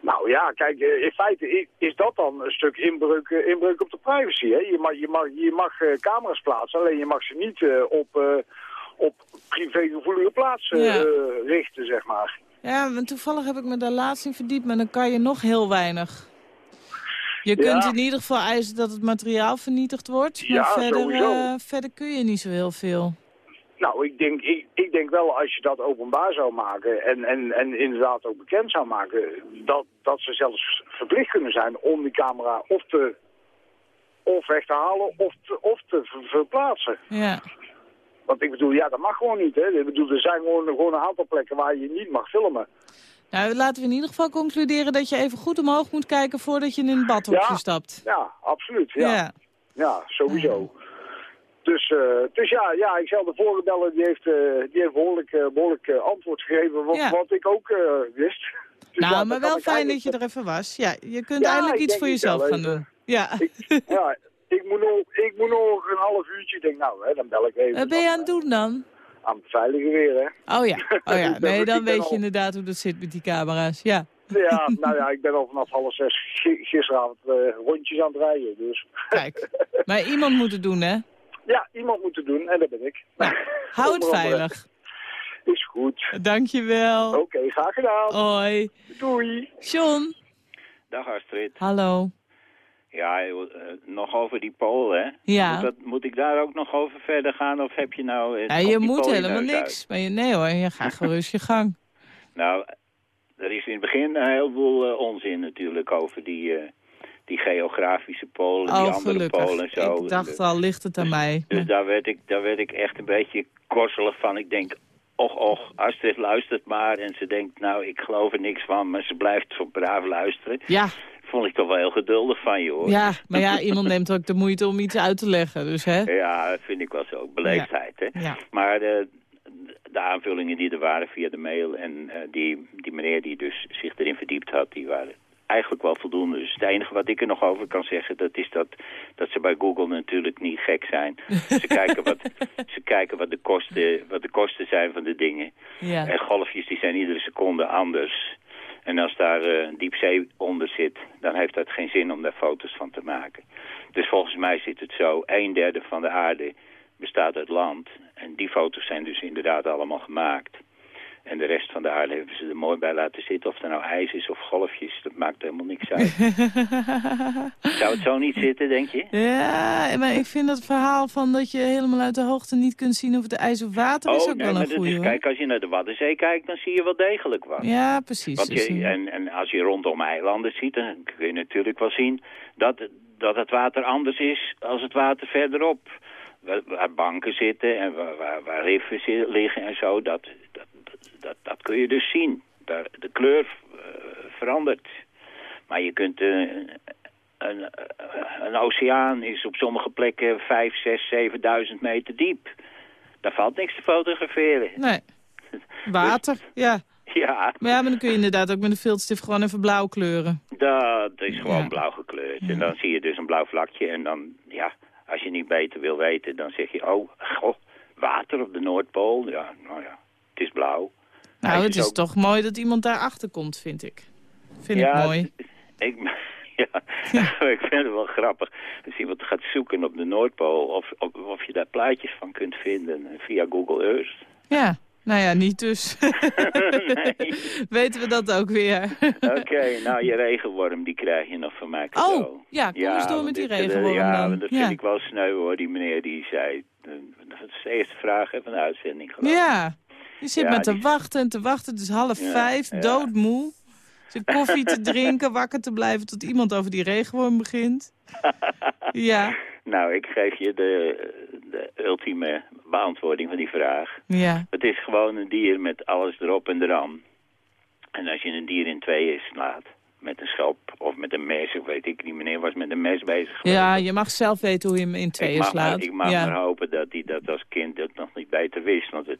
Nou ja, kijk, in feite is dat dan een stuk inbreuk, inbreuk op de privacy. Hè? Je mag, je mag, je mag camera's plaatsen, alleen je mag ze niet op, op privégevoelige plaatsen Ja. richten, zeg maar. Ja, want toevallig heb ik me daar laatst in verdiept, maar dan kan je nog heel weinig. Je kunt Ja. in ieder geval eisen dat het materiaal vernietigd wordt, maar Ja, verder, sowieso. eh, verder kun je niet zo heel veel. Nou, ik denk, ik, ik denk wel als je dat openbaar zou maken en, en, en inderdaad ook bekend zou maken, dat, dat ze zelfs verplicht kunnen zijn om die camera of te of weg te halen of te, of te ver- verplaatsen. Ja. Want ik bedoel, ja, dat mag gewoon niet. Hè. Ik bedoel, er zijn gewoon, gewoon een aantal plekken waar je niet mag filmen. Nou, laten we in ieder geval concluderen dat je even goed omhoog moet kijken voordat je in een badhokje Ja. stapt. Ja, absoluut. Ja, ja. ja. sowieso. Dus, eh, dus ja, ja, ik zal de vorige beller, die heeft, eh, die heeft behoorlijk, eh, behoorlijk eh, antwoord gegeven, wat, Ja. wat ik ook wist. Dus nou, maar wel fijn dat eigenlijk- je er even was. Ja, je kunt ik iets voor jezelf gaan doen. Ja. Ik, ja, ik moet, nog, ik moet nog een half uurtje. Denk, nou, hè, dan bel ik even. Wat ben je aan het doen dan? Aan het beveiligen weer, hè. Oh ja, oh ja. (laughs) Nee, dan weet al- je inderdaad hoe dat zit met die camera's. Ja. Ja, (laughs) nou ja, ik ben al vanaf half zes gi- gisteravond eh, rondjes aan het rijden. Dus Kijk, maar iemand moet het doen, hè? ja, iemand moet het doen en dat ben ik. Nou, hou het (laughs) veilig. Is goed. Dankjewel. Oké, graag gedaan. Hoi. Doei. John. Dag Astrid. Hallo. Ja, eh, nog over die Pool, hè? Ja. Moet, dat, moet ik daar ook nog over verder gaan of heb je nou... eh, Ja, je moet helemaal uit? niks. Maar je, nee hoor, je gaat gerust je gang. (laughs) Nou, er is in het begin een heleboel eh, onzin natuurlijk over die, die geografische polen, die Oh, andere polen en gelukkig. zo. Ik dacht al, ligt het aan mij? Dus daar werd, ik, daar werd ik echt een beetje korzelig van. Ik denk, och, och, Astrid luistert maar. En ze denkt, nou, ik geloof er niks van, maar ze blijft zo braaf luisteren. Ja, Vond ik toch wel heel geduldig van je, hoor. ja, (laughs) maar ja, iemand neemt ook de moeite om iets uit te leggen. Dus hè? Ja, dat vind ik wel zo. Beleefdheid, hè. Ja. Maar de, de aanvullingen die er waren via de mail en eh, die, die meneer die dus zich erin verdiept had, die waren eigenlijk wel voldoende. Dus het enige wat ik er nog over kan zeggen, dat is dat, dat ze bij Google natuurlijk niet gek zijn. Ze (laughs) kijken wat, ze kijken wat, de kosten, wat de kosten zijn van de dingen. Ja. En golfjes die zijn iedere seconde anders. En als daar eh, een diepzee onder zit, dan heeft dat geen zin om daar foto's van te maken. Dus volgens mij zit het zo, een derde van de aarde bestaat uit land. En die foto's zijn dus inderdaad allemaal gemaakt. En de rest van de aarde hebben ze er mooi bij laten zitten. Of er nou ijs is of golfjes, dat maakt helemaal niks uit. (laughs) Zou het zo niet zitten, denk je? Ja, maar ik vind dat verhaal van dat je helemaal uit de hoogte niet kunt zien of het ijs of water is ook Oh, nee, wel een is, hoor. kijk, als je naar de Waddenzee kijkt, dan zie je wel degelijk wat. Ja, precies. Want Dus, je, eh, en, en als je rondom eilanden ziet, dan kun je natuurlijk wel zien dat, dat het water anders is als het water verderop. Waar, waar banken zitten en waar, waar, waar riffen liggen en zo, dat, dat, dat, kun je dus zien. Daar, de kleur eh, verandert. Maar je kunt... eh, een, een oceaan is op sommige plekken 5, 6, 7000 meter diep. Daar valt niks te fotograferen. Nee. (laughs) Water, ja. Ja, Maar ja, maar dan kun je inderdaad ook met een filterstift gewoon even blauw kleuren. Dat is gewoon Ja. blauw gekleurd. En dan zie je dus een blauw vlakje. En dan, ja, als je niet beter wil weten, dan zeg je... Oh, goh, water op de Noordpool. Ja, nou ja, het is blauw. Nou, het is ook- toch mooi dat iemand daarachter komt, vind ik. Vind ja, ik mooi. Ik, ja, (laughs) (laughs) (laughs) ik vind het wel grappig. Als iemand gaat zoeken op de Noordpool... Of, of, of je daar plaatjes van kunt vinden via Google Earth. Ja, nou ja, niet dus. nee. Weten we dat ook weer. Oké, nou je regenworm die krijg je nog van mij cadeau. Oh, ja, kom eens door met die dit, eh, regenworm Ja, dan. dat Ja. vind ik wel sneu hoor, die meneer die zei. eh, Dat is de eerste vraag van de uitzending geloof ik. Ja, je zit Ja, met te die- wachten en te wachten. Het is half Ja, vijf, doodmoe. Zit koffie te drinken, (laughs) wakker te blijven tot iemand over die regenworm begint. (laughs) Ja, Nou, ik geef je de, de ultieme beantwoording van die vraag. ja. Het is gewoon een dier met alles erop en eraan. En als je een dier in tweeën slaat, met een schelp of met een mes, of weet ik, die meneer was met een mes bezig. Ja, je mag zelf weten hoe je hem in tweeën slaat. ik mag ja. maar hopen dat hij dat als kind dat nog niet beter wist. Want het,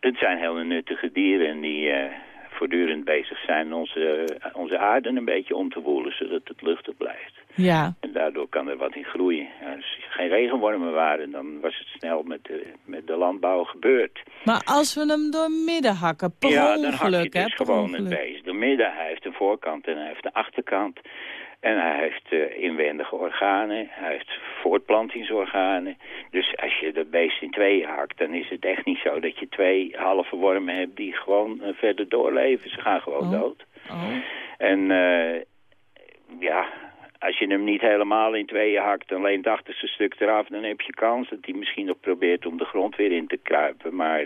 het zijn hele nuttige dieren en die, eh, voortdurend bezig zijn onze, onze aarde een beetje om te woelen, zodat het luchtig blijft. Ja. En daardoor kan er wat in groeien. Als er geen regenwormen waren, dan was het snel met de, met de landbouw gebeurd. Maar als we hem door midden hakken, per ja, dan hak je dus hè? Gewoon het ongeluk. beest. Door midden, hij heeft een voorkant en hij heeft een achterkant. En hij heeft eh, inwendige organen, hij heeft voortplantingsorganen. Dus als je dat beest in tweeën hakt, dan is het echt niet zo dat je twee halve wormen hebt die gewoon eh, verder doorleven. Ze gaan gewoon Oh. dood. Oh. En eh, ja, als je hem niet helemaal in tweeën hakt, alleen het achterste stuk eraf, dan heb je kans dat hij misschien nog probeert om de grond weer in te kruipen. Maar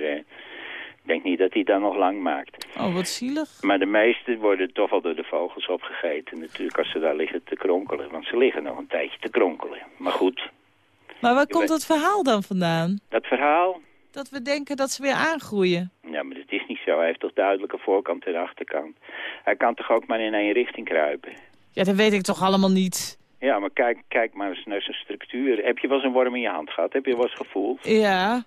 ik denk niet dat hij dat nog lang maakt. oh, wat zielig. Maar de meeste worden toch wel door de vogels opgegeten. Natuurlijk als ze daar liggen te kronkelen. Want ze liggen nog een tijdje te kronkelen. Maar goed, Maar waar komt dat verhaal dan vandaan? dat verhaal... Dat we denken dat ze weer aangroeien. Ja, maar dat is niet zo. Hij heeft toch duidelijke voorkant en achterkant. Hij kan toch ook maar in één richting kruipen. Ja, dat weet ik toch allemaal niet. Ja, maar kijk, kijk maar eens naar zijn structuur. Heb je wel eens een worm in je hand gehad? Heb je wel eens gevoeld? Ja.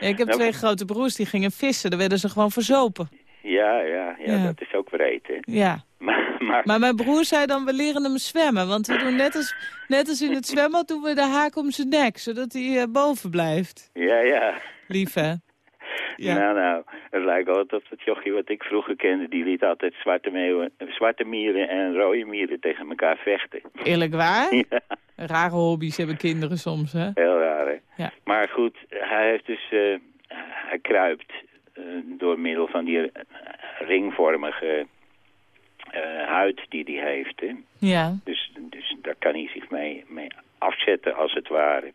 Ik heb (laughs) Nou, twee grote broers die gingen vissen. Daar werden ze gewoon verzopen. Ja, ja, ja, Ja. dat is ook wreed, hè. Ja. (laughs) Maar, maar, Maar mijn broer zei dan, we leren hem zwemmen. Want we doen net als, net als in het zwembad doen we de haak om zijn nek. Zodat hij eh, boven blijft. ja, ja. Lief, hè? Ja. Nou, nou, het lijkt wel op dat jochie wat ik vroeger kende. Die liet altijd zwarte, meeuwen, zwarte mieren en rode mieren tegen elkaar vechten. Eerlijk waar? (laughs) Ja, Rare hobby's hebben kinderen soms, hè? heel raar, hè. Ja. Maar goed, hij heeft dus... eh, hij kruipt eh, door middel van die ringvormige eh, huid die hij heeft, hè. Ja. Dus, dus daar kan hij zich mee, mee afzetten, als het ware.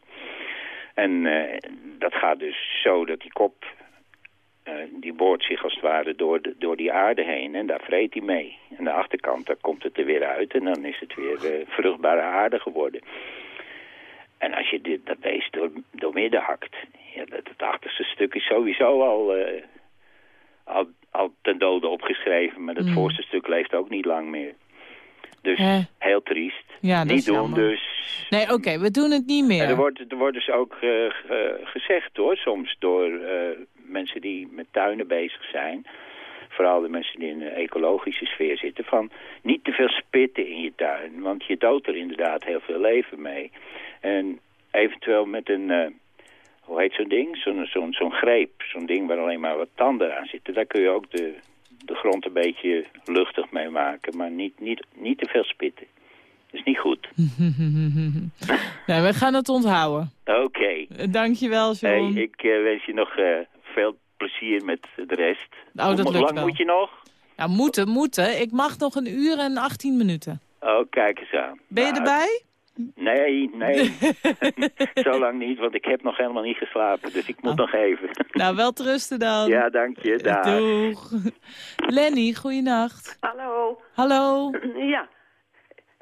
En dat gaat dus zo dat die kop, die boort zich als het ware door, de, door die aarde heen. En daar vreet hij mee. En de achterkant, daar komt het er weer uit. En dan is het weer eh, vruchtbare aarde geworden. En als je dit, dat beest door, door midden hakt, ja, dat, het achterste stuk is sowieso al, eh, al, al ten dode opgeschreven. Maar het Mm. voorste stuk leeft ook niet lang meer. Dus heel triest. Ja, dat niet is doen jammer. dus. Nee, oké, we doen het niet meer. En er wordt, er wordt dus ook eh, ge- gezegd hoor, soms door eh, mensen die met tuinen bezig zijn. Vooral de mensen die in de ecologische sfeer zitten. Van niet te veel spitten in je tuin. Want je doodt er inderdaad heel veel leven mee. En eventueel met een, eh, hoe heet zo'n ding? Zo'n zo'n zo'n greep. Zo'n ding waar alleen maar wat tanden aan zitten. Daar kun je ook de, de grond een beetje luchtig mee maken. Maar niet, niet, niet te veel spitten. Dat is niet goed. (laughs) (laughs) nee, we gaan het onthouden. Oké. Eh, Dankjewel, Hey, John. ik eh, wens je nog veel plezier met de rest. Nou, Hoe dat hoe lukt lang wel. moet je nog? Ja, moeten, moeten. Ik mag nog een uur en 18 minuten. Oh, kijk eens aan. Ben je Nou, erbij? Nee, nee. (laughs) (laughs) Zo lang niet, want ik heb nog helemaal niet geslapen. Dus ik moet Oh. nog even. (laughs) Nou, wel rusten dan. ja, dank je. Dag. Doeg. Lenny, goeienacht. Hallo. Hallo. Ja,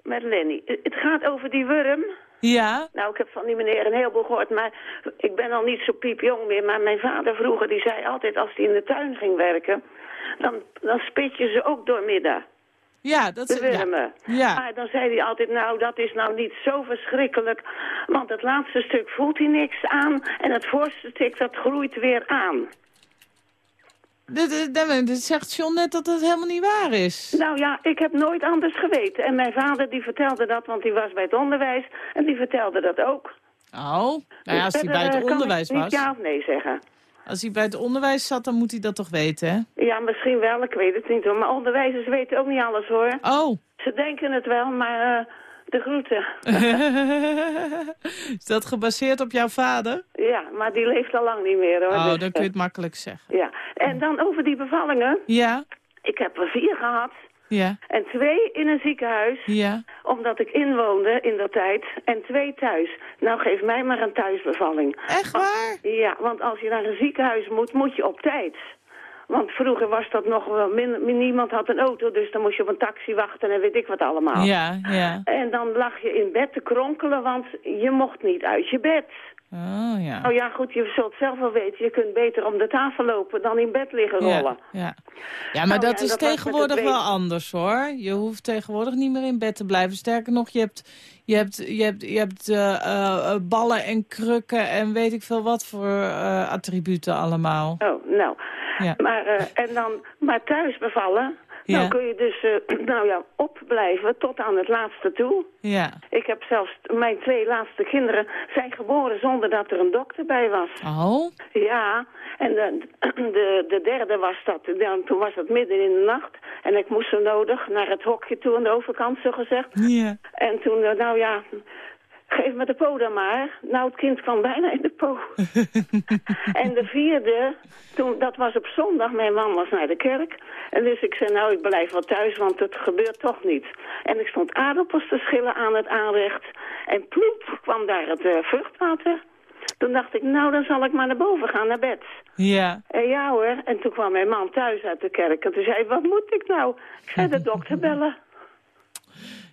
met Lenny. Het gaat over die worm. Ja? Nou, ik heb van die meneer een heleboel gehoord, maar ik ben al niet zo piepjong meer. Maar mijn vader vroeger, die zei altijd als hij in de tuin ging werken, dan, dan spit je ze ook doormidden. Ja, dat is... Ja. Ja. Maar dan zei hij altijd, nou, dat is nou niet zo verschrikkelijk. Want het laatste stuk voelt hij niks aan. En het voorste stuk, dat groeit weer aan. Dit zegt John net dat het helemaal niet waar is. Nou ja, ik heb nooit anders geweten. En mijn vader die vertelde dat, want die was bij het onderwijs. En die vertelde dat ook. Oh, nou ja, als hij bij eh, het kan onderwijs was. ja of nee zeggen. Als hij bij het onderwijs zat, dan moet hij dat toch weten, hè? Ja, misschien wel, ik weet het niet hoor. Maar onderwijzers weten ook niet alles hoor. Oh. Ze denken het wel, maar eh, de groeten. (laughs) is dat gebaseerd op jouw vader? ja, maar die leeft al lang niet meer hoor. Oh, dus, dan kun je het makkelijk zeggen. Ja, en dan over die bevallingen. Ja, Ik heb er vier gehad ja, en twee in een ziekenhuis. ja. Omdat ik inwoonde in dat tijd en twee thuis. Nou, geef mij maar een thuisbevalling. Echt waar? Ja, want als je naar een ziekenhuis moet, moet je op tijd. Want vroeger was dat nog wel min, niemand had een auto, dus dan moest je op een taxi wachten en weet ik wat allemaal. Ja, ja. En dan lag je in bed te kronkelen, want je mocht niet uit je bed. Oh, ja. Nou ja, goed, je zult zelf wel weten. Je kunt beter om de tafel lopen dan in bed liggen rollen. Ja, ja. ja maar dat ja, is dat met tegenwoordig wel anders hoor. Je hoeft tegenwoordig niet meer in bed te blijven. Sterker nog, je hebt, je hebt, je hebt, je hebt eh, eh, eh, ballen en krukken en weet ik veel wat voor attributen allemaal. Oh, nou. Ja. Maar, en dan, maar thuis bevallen, Ja. nou kun je dus eh, (clears throat) nou ja, opblijven tot aan het laatste toe. Ja. Ik heb zelfs, mijn twee laatste kinderen zijn geboren zonder dat er een dokter bij was. Oh? Ja, en de, (clears throat) de, de derde was dat, dan, toen was het midden in de nacht. En ik moest zo nodig naar het hokje toe aan de overkant, zo gezegd. Ja. En toen, eh, nou ja, geef me de po dan maar. Nou, het kind kwam bijna in de po. (laughs) en de vierde, toen, dat was op zondag, mijn man was naar de kerk. En dus ik zei, nou, ik blijf wel thuis, want het gebeurt toch niet. En ik stond aardappels te schillen aan het aanrecht. En ploep, kwam daar het eh, vruchtwater. Toen dacht ik, nou, dan zal ik maar naar boven gaan, naar bed. Ja. En ja hoor, en toen kwam mijn man thuis uit de kerk. En toen zei hij, wat moet ik nou? Ik zei, de dokter bellen.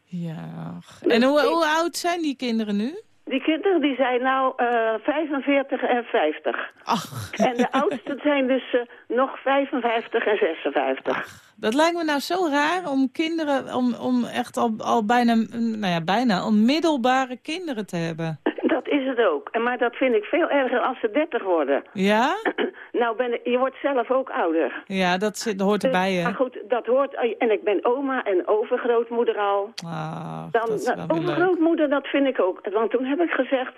Ja. En hoe, hoe oud zijn die kinderen nu? Die kinderen die zijn nou eh 45 en 50. Ach. En de oudste (laughs) zijn dus eh, nog 55 en 56. Dat lijkt me nou zo raar om kinderen, om, om echt al, al bijna, nou ja, bijna, om middelbare kinderen te hebben. (laughs) Dat is het ook. En Maar dat vind ik veel erger als ze 30 worden. Ja? (clears throat) Nou, ben, je wordt zelf ook ouder. Ja, dat, zit, dat hoort erbij, Dus, hè? maar goed, dat hoort. En ik ben oma en overgrootmoeder al. Ah, Dan, dat is wel overgrootmoeder, dat vind ik ook. Want toen heb ik gezegd,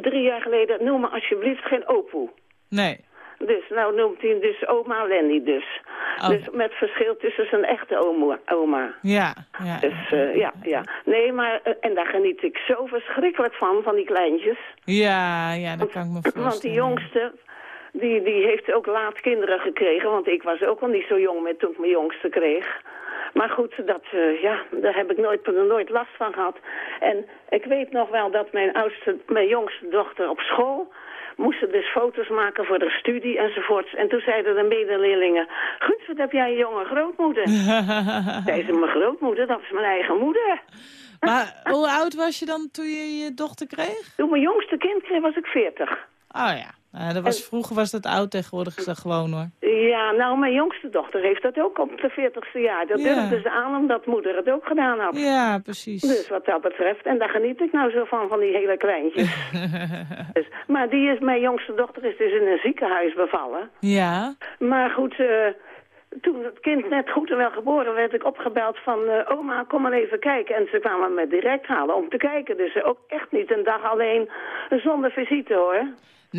drie jaar geleden, noem me alsjeblieft geen opoe. Nee. Dus nou noemt hij dus oma Lenny dus. Oh. Dus met verschil tussen zijn echte oma. oma. Ja, ja. Dus eh, ja, ja. Nee, maar, eh, en daar geniet ik zo verschrikkelijk van, van die kleintjes. Ja, ja, dat kan ik me voorstellen. Want die jongste, die, die heeft ook laat kinderen gekregen. Want ik was ook al niet zo jong met toen ik mijn jongste kreeg. Maar goed, dat, eh, ja, daar heb ik nooit, nooit last van gehad. En ik weet nog wel dat mijn, oudste, mijn jongste dochter op school... moesten dus foto's maken voor de studie enzovoorts. En toen zeiden de medeleerlingen... Guns, wat heb jij een jonge grootmoeder? (laughs) Zei ze, mijn grootmoeder, dat is mijn eigen moeder. Maar hoe oud was je dan toen je je dochter kreeg? Toen mijn jongste kind kreeg, was ik 40. Oh ja, Nou, dat was, vroeger was dat oud, tegenwoordig is dat gewoon hoor. Ja, nou, mijn jongste dochter heeft dat ook op de 40ste jaar. Dat Ja. durfde ze aan omdat moeder het ook gedaan had. Ja, precies. Dus wat dat betreft, en daar geniet ik nou zo van, van die hele kleintjes. (laughs) dus, maar die is, mijn jongste dochter is dus in een ziekenhuis bevallen. Ja, Maar goed, eh, toen het kind net goed en wel geboren werd, ik opgebeld van... eh, oma, kom maar even kijken. En ze kwamen me direct halen om te kijken. Dus ook echt niet een dag alleen zonder visite, hoor.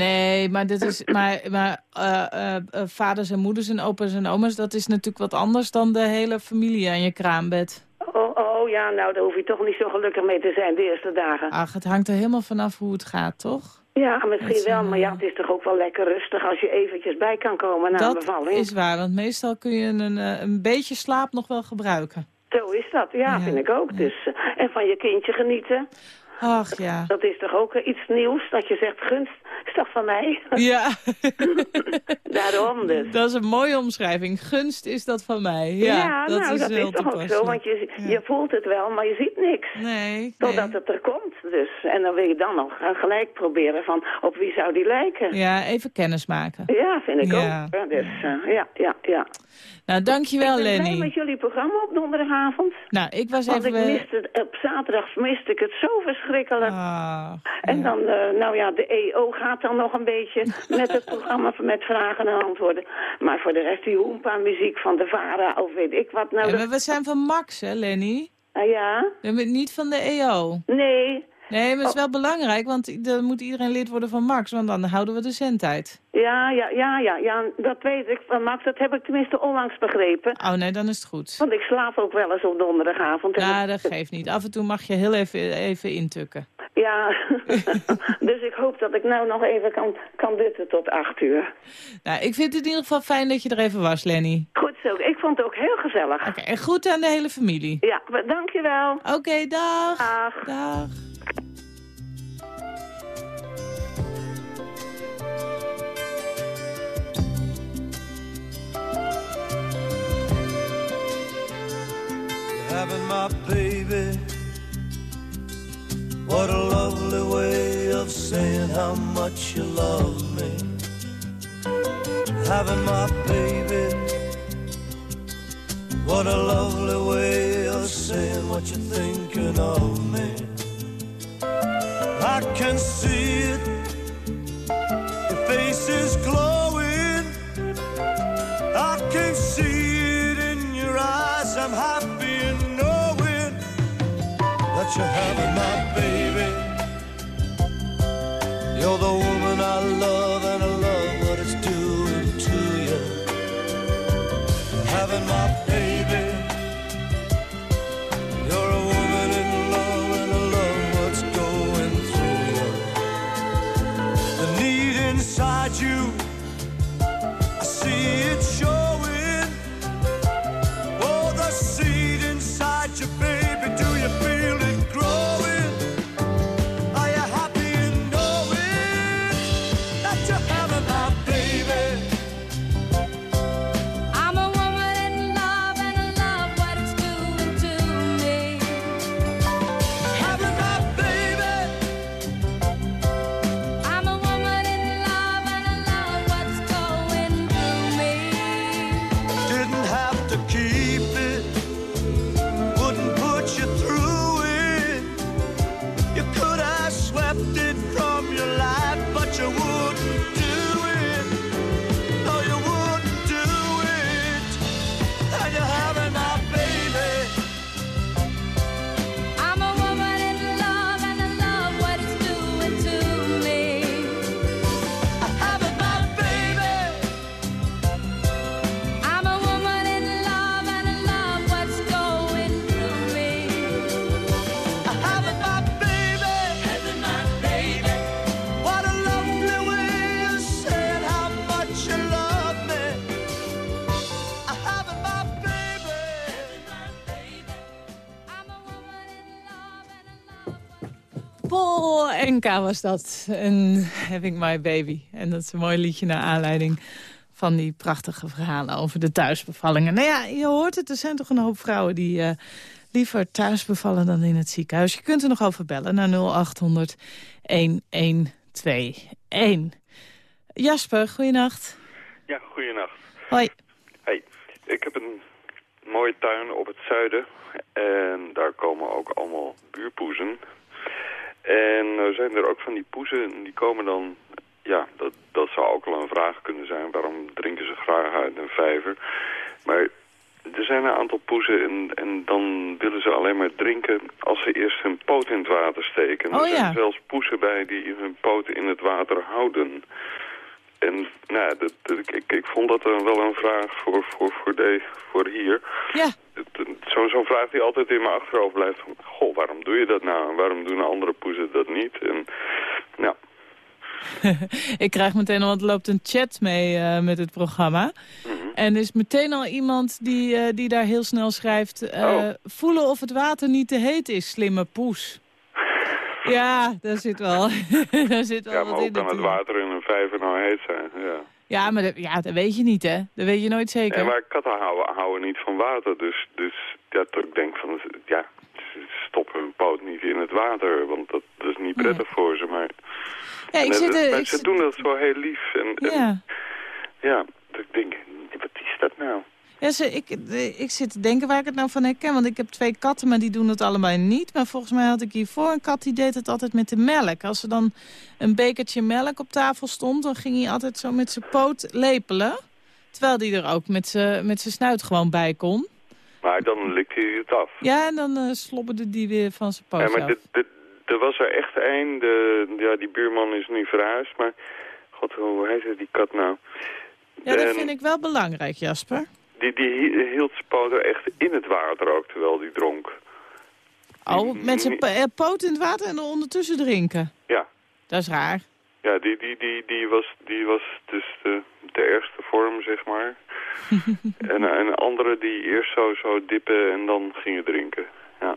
Nee, maar, dit is, maar, maar eh, eh, eh, vaders en moeders en opa's en oma's, dat is natuurlijk wat anders dan de hele familie aan je kraambed. Oh, oh ja, nou, daar hoef je toch niet zo gelukkig mee te zijn de eerste dagen. Ach, het hangt er helemaal vanaf hoe het gaat, toch? Ja, Dat misschien is, wel, maar ja, het is toch ook wel lekker rustig als je eventjes bij kan komen na een dat bevalling. is waar, want meestal kun je een, een beetje slaap nog wel gebruiken. Zo is dat, ja, Ja, vind ik ook. Dus, en van je kindje genieten, Ach ja. dat is toch ook eh, iets nieuws, dat je zegt, gunst, is toch van mij? (laughs) Ja, Daarom dus. dat is een mooie omschrijving. Gunst is dat van mij. Ja, dat nou, is dat heel is toch ook zo, want je, Ja. je voelt het wel, maar je ziet niks. Nee, Totdat nee. het er komt, dus. En dan wil je dan nog gaan gelijk proberen van, op wie zou die lijken? Ja, even kennis maken. Ja, vind ik Ja. ook. Dus, eh, ja, ja, ja. Nou, dankjewel ik ben blij Lenny. met jullie programma op donderdagavond. Nou, ik was Want even... ik miste het, op zaterdag miste ik het zo verschrikkelijk. Ah, En ja. dan, eh, nou ja, de EO gaat dan nog een beetje (laughs) met het programma met vragen en antwoorden. Maar voor de rest die hoempa-muziek van de VARA of weet ik wat. Nou, Ja, dat- maar we zijn van Max, hè, Lenny? Ah, ja? We zijn niet van de EO. Nee. Nee, maar het is Oh. wel belangrijk, want dan moet iedereen lid worden van Max, want dan houden we de zendtijd. Ja, ja, ja, ja, ja, dat weet ik van Max. Dat heb ik tenminste onlangs begrepen. Oh nee, dan is het goed. Want ik slaap ook wel eens op donderdagavond. Nou, dat geeft niet. Af en toe mag je heel even, even intukken. Ja, (laughs) dus ik hoop dat ik nou nog even kan, kan dutten tot acht uur. Nou, ik vind het in ieder geval fijn dat je er even was, Lenny. Goed zo, ik vond het ook heel gezellig. Oké, en goed aan de hele familie. Ja, dankjewel. Oké, dag. Dag. Dag. having my baby. What a lovely way of saying. saying how much you love me. Having my baby. What a lovely way of saying what you're thinking of me. I can see it. Your face is glowing. I can see it in your eyes. I'm happy in knowing that you're having my baby. You're the woman I love, and I love what it's doing to you. Having my Was dat. En Having My Baby. En dat is een mooi liedje naar aanleiding van die prachtige verhalen over de thuisbevallingen. Nou ja, je hoort het, er zijn toch een hoop vrouwen die eh, liever thuis bevallen dan in het ziekenhuis. Je kunt er nog over bellen naar 0800 1121. Jasper, goeienacht. Ja, goeienacht. Hoi. Hey, ik heb een mooie tuin op het zuiden. En daar komen ook allemaal buurpoezen. En zijn er ook van die poezen, die komen dan... Ja, dat, dat zou ook wel een vraag kunnen zijn. Waarom drinken ze graag uit een vijver? Maar er zijn een aantal poezen en, en dan willen ze alleen maar drinken als ze eerst hun poot in het water steken. Oh, er zijn ja. zelfs poezen bij die hun poten in het water houden. En nou, dat, dat- ik, vond dat wel een vraag voor, voor, voor, de, voor hier. Ja. Zo'n zo'n vraag die altijd in mijn achterhoofd blijft. van, Goh, waarom doe je dat nou? En waarom doen andere poezen dat niet? En, nou, (laughs) ik krijg meteen al, want er loopt een chat mee eh, met het programma. En er is meteen al iemand die, eh, die daar heel snel schrijft... eh, voelen of het water niet te heet is, slimme poes. Ja, daar zit wel, (laughs) daar zit wel ja, wat maar in kan het water in een vijver nou heet zijn? Ja. Ja, maar dat, ja, dat weet je niet, hè? Dat weet je nooit zeker. Ja, maar katten houden, houden niet van water. Dus, dus ja, dat ik denk van, ja, ze stoppen hun poot niet in het water. Want dat, dat is niet prettig voor ze. Maar, Ja, ik zit eh, er- maar ik zit- doen dat zo heel lief. En, en, Ja. ja, dat ik denk, wat is dat nou? Ja, ze, ik, ik zit te denken waar ik het nou van herken. Want ik heb twee katten, maar die doen het allebei niet. Maar volgens mij had ik hiervoor een kat die deed het altijd met de melk. Als er dan een bekertje melk op tafel stond... dan ging hij altijd zo met zijn poot lepelen. Terwijl die er ook met zijn met snuit gewoon bij kon. Maar dan likt hij het af. Ja, en dan eh, slobberde die weer van zijn poot Ja, maar af. dit- dit- er was er echt één. De, ja, die buurman is nu verhuisd. Maar, god, hoe heet die kat nou? Ja, dat vind ik wel belangrijk, Jasper. Die, die hi- hield zijn poten echt in het water ook, terwijl die dronk. Oh, met zijn po- eh, poot in het water en er ondertussen drinken. Ja. Dat is raar. Ja, die, die, die, die, was, die was dus de, de ergste vorm, zeg maar. (laughs) en een andere die eerst zo, zo dippen en dan gingen drinken. Ja.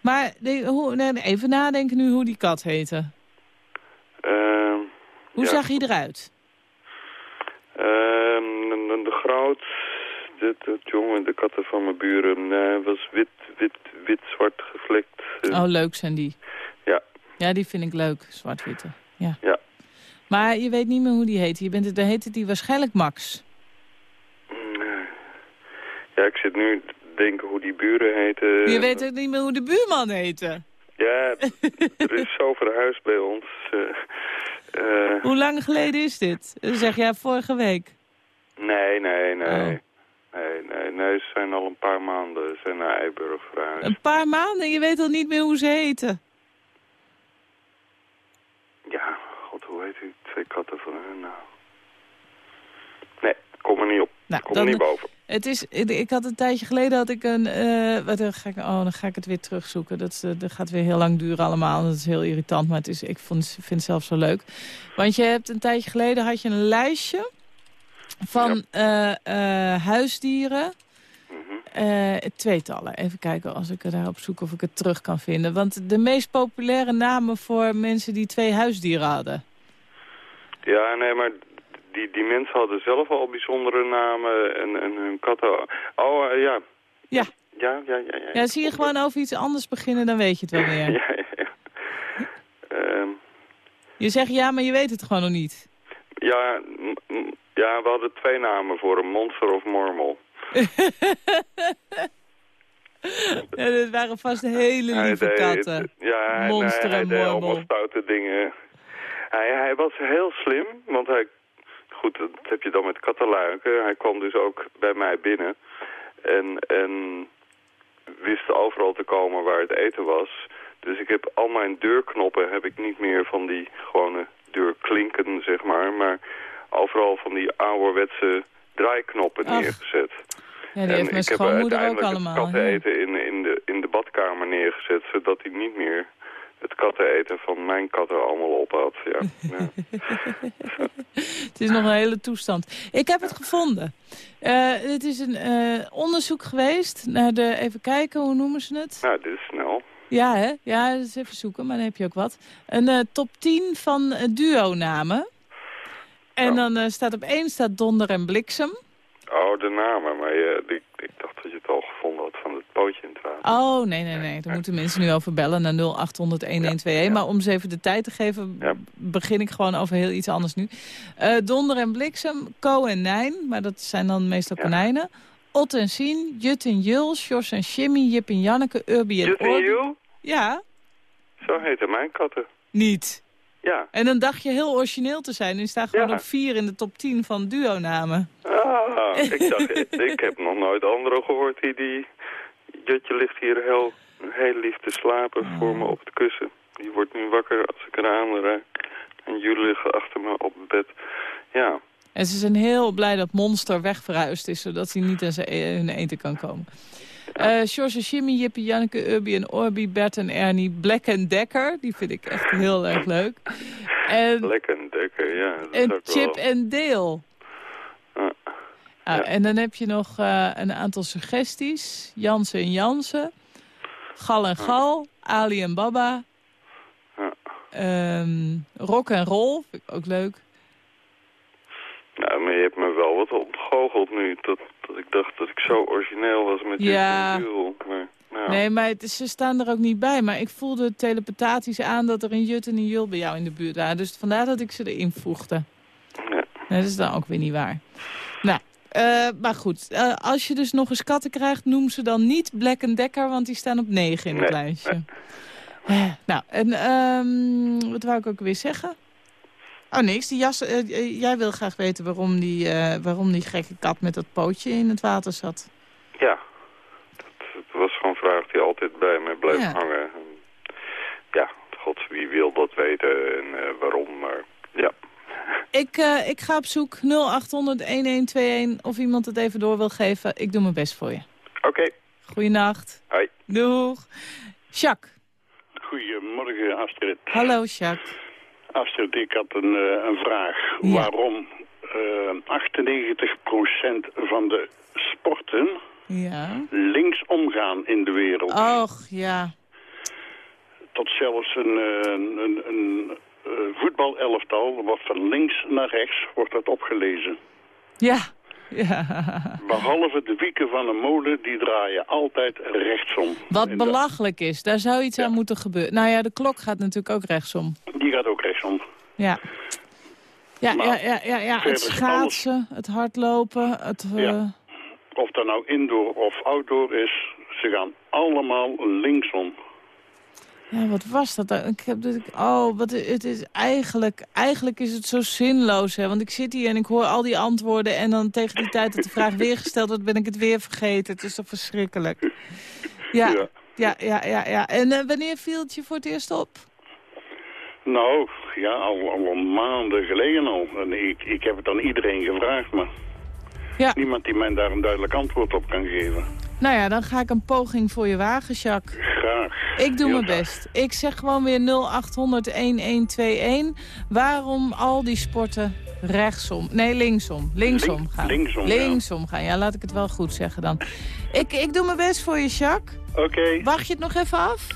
Maar hoe, nee, even nadenken nu hoe die kat heette. Ehm, Hoe ja. zag hij eruit? Ehm, de, de, de groot, de, de jongen, de katten van mijn buren, eh, was wit, wit, wit, zwart gevlekt. Oh, leuk zijn die. Ja. Ja, die vind ik leuk, zwart-witte. Ja. Ja. Maar je weet niet meer hoe die heet. Je bent, dan heette die waarschijnlijk Max. Ja, ik zit nu te denken hoe die buren heten. Je weet ook niet meer hoe de buurman heette. Ja, (laughs) er is zo verhuisd bij ons. eh, eh, Hoe lang geleden is dit? Zeg jij vorige week. nee, nee, nee. Oh. Nee, nee, nee, ze zijn al een paar maanden ze zijn naar Eiburg verhuisd. Een paar maanden en je weet al niet meer hoe ze heten. Ja, god, hoe heet die twee katten van hun nou? Nee, kom er niet op. Nou, kom er niet boven. Het is, ik had een tijdje geleden had ik een... eh, wat, dan, ga ik, oh, dan ga ik het weer terugzoeken. Dat, eh, dat gaat weer heel lang duren allemaal. Dat is heel irritant, maar het is, ik vond, vind het zelf zo leuk. Want je hebt een tijdje geleden had je een lijstje van eh, eh, huisdieren. Eh, tweetallen. Even kijken als ik er daarop zoek of ik het terug kan vinden. Want de meest populaire namen voor mensen die twee huisdieren hadden. Ja, nee, maar die, die mensen hadden zelf al bijzondere namen en, en hun katten... Oh, ja. Ja. Ja, ja, ja. ja. Ja, zie je gewoon over iets anders beginnen, dan weet je het wel (laughs) weer. ja, ja, ja. Ehm, Je zegt ja, maar je weet het gewoon nog niet. ja, ja, we hadden twee namen voor een monster of mormel. (laughs) Ja, dat waren vast hele Hij lieve deed- katten. Ja, hij- Monster nee, hij en deed mormel. allemaal stoute dingen. Hij, hij was heel slim, want hij... Goed, dat heb je dan met kattenluiken. Hij kwam dus ook bij mij binnen. En, en wist overal te komen waar het eten was. Dus ik heb al mijn deurknoppen heb ik niet meer van die gewone deurklinken, zeg maar. Maar overal van die ouderwetse draaiknoppen Ach. neergezet. Ja, die heeft mijn ik heb schoonmoeder ook uiteindelijk allemaal. het ja. katteneten in, in, de, in de badkamer neergezet, zodat hij niet meer het katteneten van mijn katten allemaal op had. Ja. (laughs) ja. (laughs) Het is nog een hele toestand. Ik heb het gevonden. Eh, het is een eh, onderzoek geweest naar de... Even kijken, hoe noemen ze het? Nou, dit is snel. Ja, hè? Ja, dat is even zoeken, maar dan heb je ook wat. Een eh, top 10 van duo-namen. En dan eh, staat op één staat Donder en Bliksem. Oh, de namen. Maar je, ik, ik dacht dat je het al gevonden had van het pootje in het water. Oh, nee, nee, nee. Daar moeten mensen nu over bellen naar 0800-1121. Maar om ze even de tijd te geven, begin ik gewoon over heel iets anders nu. Eh, Donder en Bliksem, Ko en Nijn, maar dat zijn dan meestal konijnen. Ot en Sien, Jut en Jul, Sjors en Jimmy, Jip en Janneke, Urbi en Jut en. Jul? Ja, Zo heten mijn katten. niet. Ja. En dan dacht je heel origineel te zijn. Die staan gewoon Ja. op vier in de top 10 van duo-namen. Ah, ik, dacht, ik heb nog nooit anderen gehoord die die... Jutje ligt hier heel, heel lief te slapen voor me op het kussen. Die wordt nu wakker als ik eraan raak. En jullie liggen achter me op het bed. Ja, En ze zijn heel blij dat Monster wegverhuisd is... zodat hij niet aan zijn e- hun eten kan komen. Eh George en Jimmy, Jippie, Janneke, Urbi en Orbi, Bert en Ernie, Black en Dekker. Die vind ik echt heel erg leuk. En, lekker en dekker, ja. Dat is en Chip wel... en Dale. Ah, Ah, En dan heb je nog eh, een aantal suggesties. Jansen en Jansen. Gal en Gal. Ali en Baba. Ehm, rock en Roll. Vind ik ook leuk. Nou, maar je hebt me wel wat ontgoocheld nu. Dat, dat ik dacht dat ik zo origineel was met Ja. dit duel. Maar, nou, Nee, maar het- ze staan er ook niet bij. Maar ik voelde telepathisch aan dat er een Jut en een Jul bij jou in de buurt waren. Dus vandaar dat ik ze erin voegde. Ja. Nee, dat is dan ook weer niet waar. Nou, eh, maar goed. eh, als je dus nog eens katten krijgt, noem ze dan niet Black Decker, want die staan op 9 in het Nee, lijstje. Eh, nou, en ehm, wat wou ik ook weer zeggen? Oh, niks. Die jas, eh, eh, jij wil graag weten waarom die, eh, waarom die gekke kat met dat pootje in het water zat. Ja, dat, was gewoon een vraag die altijd bij me bleef Ja. hangen. En, Ja, god, wie wil dat weten en eh, waarom, maar ja. Ik, eh, ik ga op zoek 0800-1121 of iemand het even door wil geven. Ik doe mijn best voor je. Oké. Goeienacht. Hoi. Doeg. Jacques. Goedemorgen Astrid. Hallo Jacques. Astrid, ik had een, eh, een vraag. Ja. Waarom eh 98% van de sporten Ja. links omgaan in de wereld? Och, ja. Tot zelfs een, eh, een, een, een eh, voetbalelftal wordt van links naar rechts wordt dat opgelezen. Ja. Ja. Behalve de wieken van een molen, die draaien altijd rechtsom. Wat En dat- belachelijk is. Daar zou iets aan moeten gebeuren. Nou ja, de klok gaat natuurlijk ook rechtsom. Die gaat ook rechtsom. Ja. Ja, Maar ja, ja, ja, ja. het schaatsen, het hardlopen, het... eh, Ja. Of dat nou indoor of outdoor is, ze gaan allemaal linksom. Ja, wat was dat? dan? Ik heb, oh, wat, het is eigenlijk, eigenlijk is het zo zinloos, hè? Want ik zit hier en ik hoor al die antwoorden... en dan tegen die tijd dat de vraag weer gesteld wordt, ben ik het weer vergeten. Het is toch verschrikkelijk. Ja, ja, Ja. ja, ja. ja, En eh, wanneer viel het je voor het eerst op? Nou, ja, al, al maanden geleden al. En ik, ik heb het aan iedereen gevraagd, maar Ja. niemand die mij daar een duidelijk antwoord op kan geven. Nou ja, dan ga ik een poging voor je wagen, Jacques. Graag. Ik doe Heel mijn graag. best. Ik zeg gewoon weer 0800-1121. Waarom al die sporten rechtsom? Nee, linksom. Linksom Link- gaan. linksom, ja. Linksom gaan. Ja, laat ik het wel goed zeggen dan. Ik, ik doe mijn best voor je, Jacques. Oké, Wacht je het nog even af?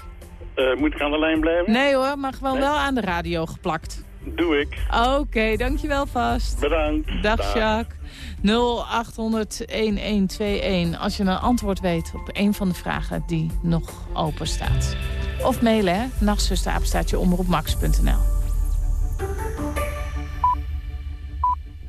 eh, moet ik aan de lijn blijven? Nee hoor, maar gewoon Nee. wel aan de radio geplakt. Doe ik. Oké, dankjewel vast. Bedankt. Dag Jacques. 0800-1121 als je een antwoord weet op een van de vragen die nog open staat. Of mailen, hè? Apenstaartje, omroepmax.nl.